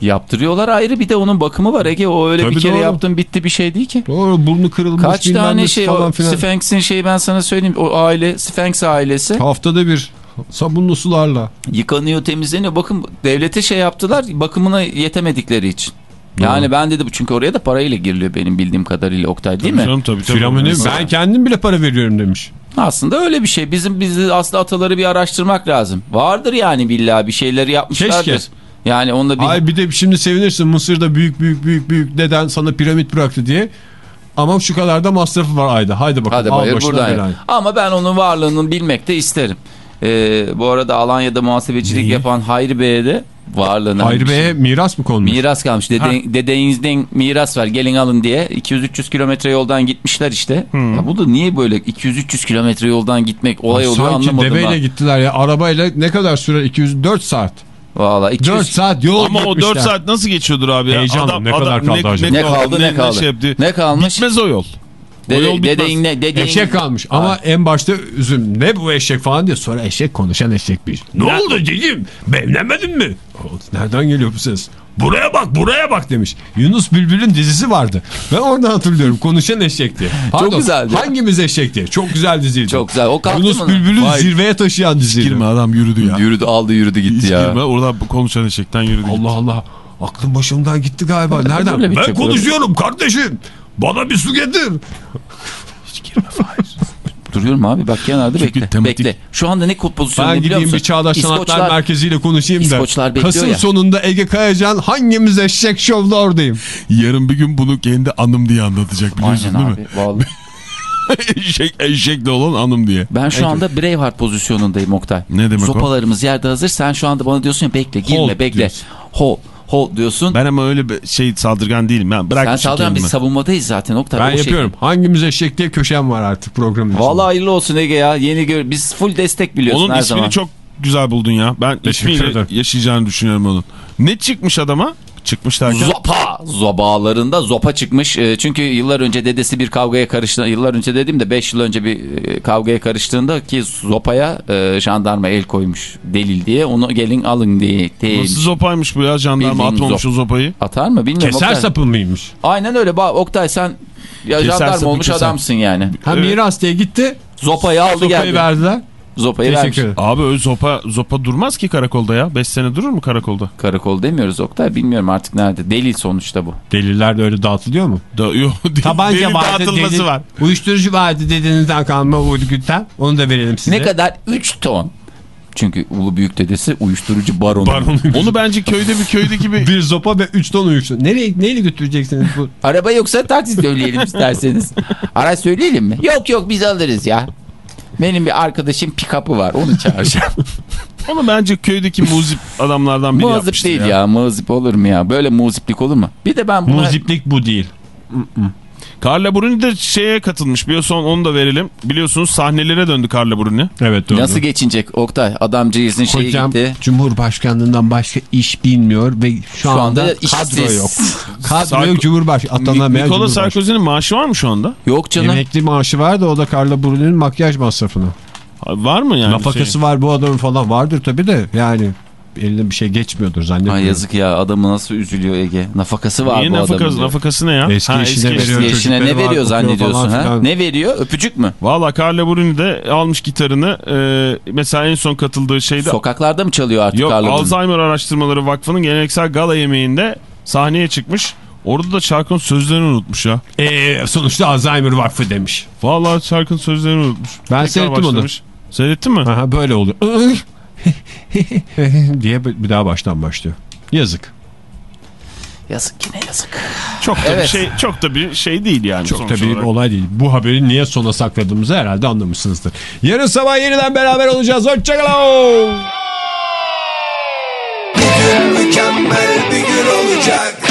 S5: Yaptırıyorlar ayrı bir de onun bakımı var Ege. O öyle
S3: Tabii
S5: bir kere
S3: doğru.
S5: yaptın bitti bir şey değil ki.
S3: Doğru burnu kırılmış
S5: Kaç tane şey
S3: falan filan.
S5: Sphinx'in şeyi ben sana söyleyeyim. O aile Sphinx ailesi
S3: Haftada bir sabunlu sularla.
S5: yıkanıyor temizleniyor. Bakın devlete şey yaptılar bakımına yetemedikleri için. Yani ben dedim çünkü oraya da parayla giriliyor benim bildiğim kadarıyla Oktay değil mi?
S4: Canım, tabii, tabii.
S3: Firavun'u ben kendim bile para veriyorum demiş.
S5: Aslında öyle bir şey. Bizim bizi aslında ataları bir araştırmak lazım. Vardır yani billahi bir şeyleri yapmışlardır.
S3: Keşke.
S5: Yani onda bir
S3: Ay bir de şimdi sevinirsin Mısır'da büyük büyük büyük büyük deden sana piramit bıraktı diye. Ama şu kadar da masrafı var ayda. Haydi bakalım
S5: Hadi bayır buradan.
S3: belayı.
S5: Ama ben onun varlığını bilmek de isterim. Ee, bu arada Alanya'da muhasebecilik
S3: Neyi?
S5: yapan Hayri Bey'e de varlığını...
S3: Hayri Bey'e miras mı konmuş?
S5: Miras kalmış. Dede, dedenizden miras var gelin alın diye 200-300 kilometre yoldan gitmişler işte. Ya bu da niye böyle 200-300 kilometre yoldan gitmek olay oluyor
S3: Sanki
S5: anlamadım
S3: deveyle
S5: ben.
S3: gittiler ya. Arabayla ne kadar sürer? 204 saat.
S5: Valla 200...
S3: 4 saat yol
S4: Ama o
S3: gitmişler.
S4: 4 saat nasıl geçiyordur abi ya?
S3: Heyecanla, ne kadar kaldı acaba?
S5: Ne kaldı ne kaldı?
S4: şey yaptı?
S5: ne kalmış?
S4: Bitmez o yol.
S5: Dede, ne? Dedeyin...
S3: Eşek kalmış ama en başta üzüm ne bu eşek falan diye sonra eşek konuşan eşek bir. Ne oldu dedim beğenemedin mi? Nereden geliyor bu ses? Buraya bak buraya bak demiş. Yunus Bülbül'ün dizisi vardı. Ben oradan hatırlıyorum konuşan eşek diye. Pardon,
S5: güzeldi.
S3: Hangimiz eşek diye? Çok güzel diziydi.
S5: Çok güzel. O kalktı
S3: Yunus? Bülbül'ün zirveye taşıyan diziydi.
S4: Girme adam yürüdü ya.
S5: Yürüdü aldı yürüdü gitti
S4: Hiç
S5: ya.
S4: girme orada konuşan eşekten yürüdü.
S3: Allah Allah. Aklım başımdan gitti galiba. Nereden? Ben konuşuyorum kardeşim. Bana bir su getir.
S5: Duruyorum abi bak kenarda
S4: Çünkü
S5: bekle.
S4: tematik-
S5: Bekle. Şu anda ne pozisyonu
S3: Ben
S5: biliyor
S3: gideyim
S5: musun?
S3: bir Çağdaş Sanatlar
S5: İskoçlar-
S3: Merkezi ile konuşayım da.
S5: İskoçlar bekliyor
S3: Kasım
S5: ya.
S3: sonunda Ege Kayacan hangimiz eşek şovda oradayım.
S4: Yarın bir gün bunu kendi anım diye anlatacak biliyorsun
S5: Aynen
S4: değil mi?
S5: abi. Vallahi.
S4: eşek, eşekli olan anım diye.
S5: Ben şu anda Braveheart pozisyonundayım Oktay.
S4: Ne demek o?
S5: Sopalarımız yerde hazır. Sen şu anda bana diyorsun ya bekle girme
S4: Hold
S5: bekle.
S4: diyorsun.
S5: Hold. Hold diyorsun.
S4: Ben ama öyle bir şey saldırgan değilim. Ben
S5: Sen
S4: bırakmışım
S5: saldıran biz savunmadayız zaten Oktay.
S3: Ben
S5: O şey-
S3: yapıyorum. Hangimiz eşek diye köşem var artık programın içinde.
S5: Vallahi hayırlı olsun Ege ya. Yeni gör biz full destek biliyorsun
S4: Onun
S5: her
S4: ismini
S5: zaman.
S4: çok güzel buldun ya. Ben
S3: Teşekkür
S4: ismiyle
S3: ederim.
S4: yaşayacağını düşünüyorum onun. Ne çıkmış adama? Çıkmış derken.
S5: Zopa! Zobalarında zopa çıkmış. E, Çünkü yıllar önce dedesi bir kavgaya karıştı. Yıllar önce dediğim de 5 yıl önce bir e, kavgaya karıştığında ki zopaya e, jandarma el koymuş delil diye. Onu gelin alın diye. Değil.
S4: Nasıl zopaymış bu ya? Jandarma
S5: Bildiğin
S4: atmamış
S5: zop.
S4: o zopayı.
S5: Atar mı bilmiyorum.
S3: Keser
S5: Oktay.
S3: sapı mıymış?
S5: Aynen öyle. Bak Oktay sen ya
S4: Keser
S5: jandarma olmuş
S4: keser.
S5: adamsın yani.
S3: Ha
S4: Evet.
S3: miras diye gitti.
S5: Zopayı aldı
S3: Sopayı
S5: geldi.
S3: verdiler.
S5: Zopayı vermiş.
S3: Teşekkür ederim.
S4: Abi öyle zopa, zopa durmaz ki karakolda ya. 5 sene durur mu karakolda?
S5: Karakol demiyoruz Oktay. Bilmiyorum artık nerede. Delil sonuçta bu.
S3: Deliller de öyle dağıtılıyor mu?
S4: Da, yok.
S3: Tabanca
S4: Delil
S3: vardı.
S4: dağıtılması
S3: Delil,
S4: var.
S3: Uyuşturucu vardı dedenizden kalma uyuşturucudan. Onu da verelim size.
S5: Ne kadar? 3 ton. Çünkü ulu büyük dedesi uyuşturucu baronu.
S4: Onu bence köyde bir köydeki bir...
S3: Bir zopa ve 3 ton uyuşturucu. Nereye, neyle götüreceksiniz bu?
S5: Araba yoksa taksi söyleyelim isterseniz. Araç söyleyelim mi? Yok yok biz alırız ya. Benim bir arkadaşım pick-up'ı var onu çağıracağım.
S4: Onu bence köydeki muzip adamlardan biri
S5: Muzip değil
S4: ya.
S5: ya. Muzip olur mu ya? Böyle muziplik olur mu? Bir de ben buna...
S3: Muziplik bu değil.
S4: Carla Bruni de şeye katılmış. Biliyorsun onu da verelim. Biliyorsunuz sahnelere döndü Carla Bruni.
S3: Evet doğru.
S5: Nasıl geçinecek Oktay? Adamcağızın şeyi
S3: Hocam
S5: gitti.
S3: Cumhurbaşkanlığından başka iş bilmiyor ve şu, anda,
S5: anda
S3: kadro
S5: işsiz.
S3: yok. Kadro
S4: Sarko-
S3: yok Cumhurbaşkanı. Atanamayan Cumhurbaşkanı.
S4: Sarkozy'nin maaşı var mı şu anda?
S5: Yok canım.
S3: Emekli maaşı var da o da Carla Bruni'nin makyaj masrafını.
S4: Var mı yani?
S3: Nafakası
S4: şey?
S3: var bu adamın falan vardır tabi de yani eline bir şey geçmiyordur zannediyorum.
S5: Ay yazık ya adamı nasıl üzülüyor Ege. Nafakası var
S4: Niye
S5: bu
S4: nafakası,
S5: adamın.
S4: nafakası ne ya?
S3: Eski eşine
S4: eski
S3: veriyor.
S5: Eski eşine ne
S3: var,
S5: veriyor
S3: okuyor
S5: zannediyorsun ha? Ne veriyor? Öpücük mü?
S4: Valla Carla Bruni de almış gitarını. e, mesela en son katıldığı şeyde...
S5: Sokaklarda mı çalıyor artık
S4: Yok
S5: Carla Bruni?
S4: Alzheimer Araştırmaları Vakfı'nın geleneksel gala yemeğinde sahneye çıkmış. Orada da şarkının sözlerini unutmuş ya.
S3: Ee, sonuçta Alzheimer Vakfı demiş.
S4: Vallahi şarkının sözlerini unutmuş.
S3: Ben
S4: Tekrar
S3: seyrettim onu.
S4: başlamış. Seyrettin mi?
S3: Aha, böyle oluyor. diye bir daha baştan başlıyor. Yazık.
S5: Yazık yine yazık.
S4: Çok da
S5: Evet.
S4: bir şey çok da bir şey değil yani.
S3: Çok da büyük
S4: olarak.
S3: olay değil. Bu haberi niye sona sakladığımızı herhalde anlamışsınızdır. Yarın sabah yeniden beraber olacağız. Hoşçakalın.
S2: Mükemmel bir gün olacak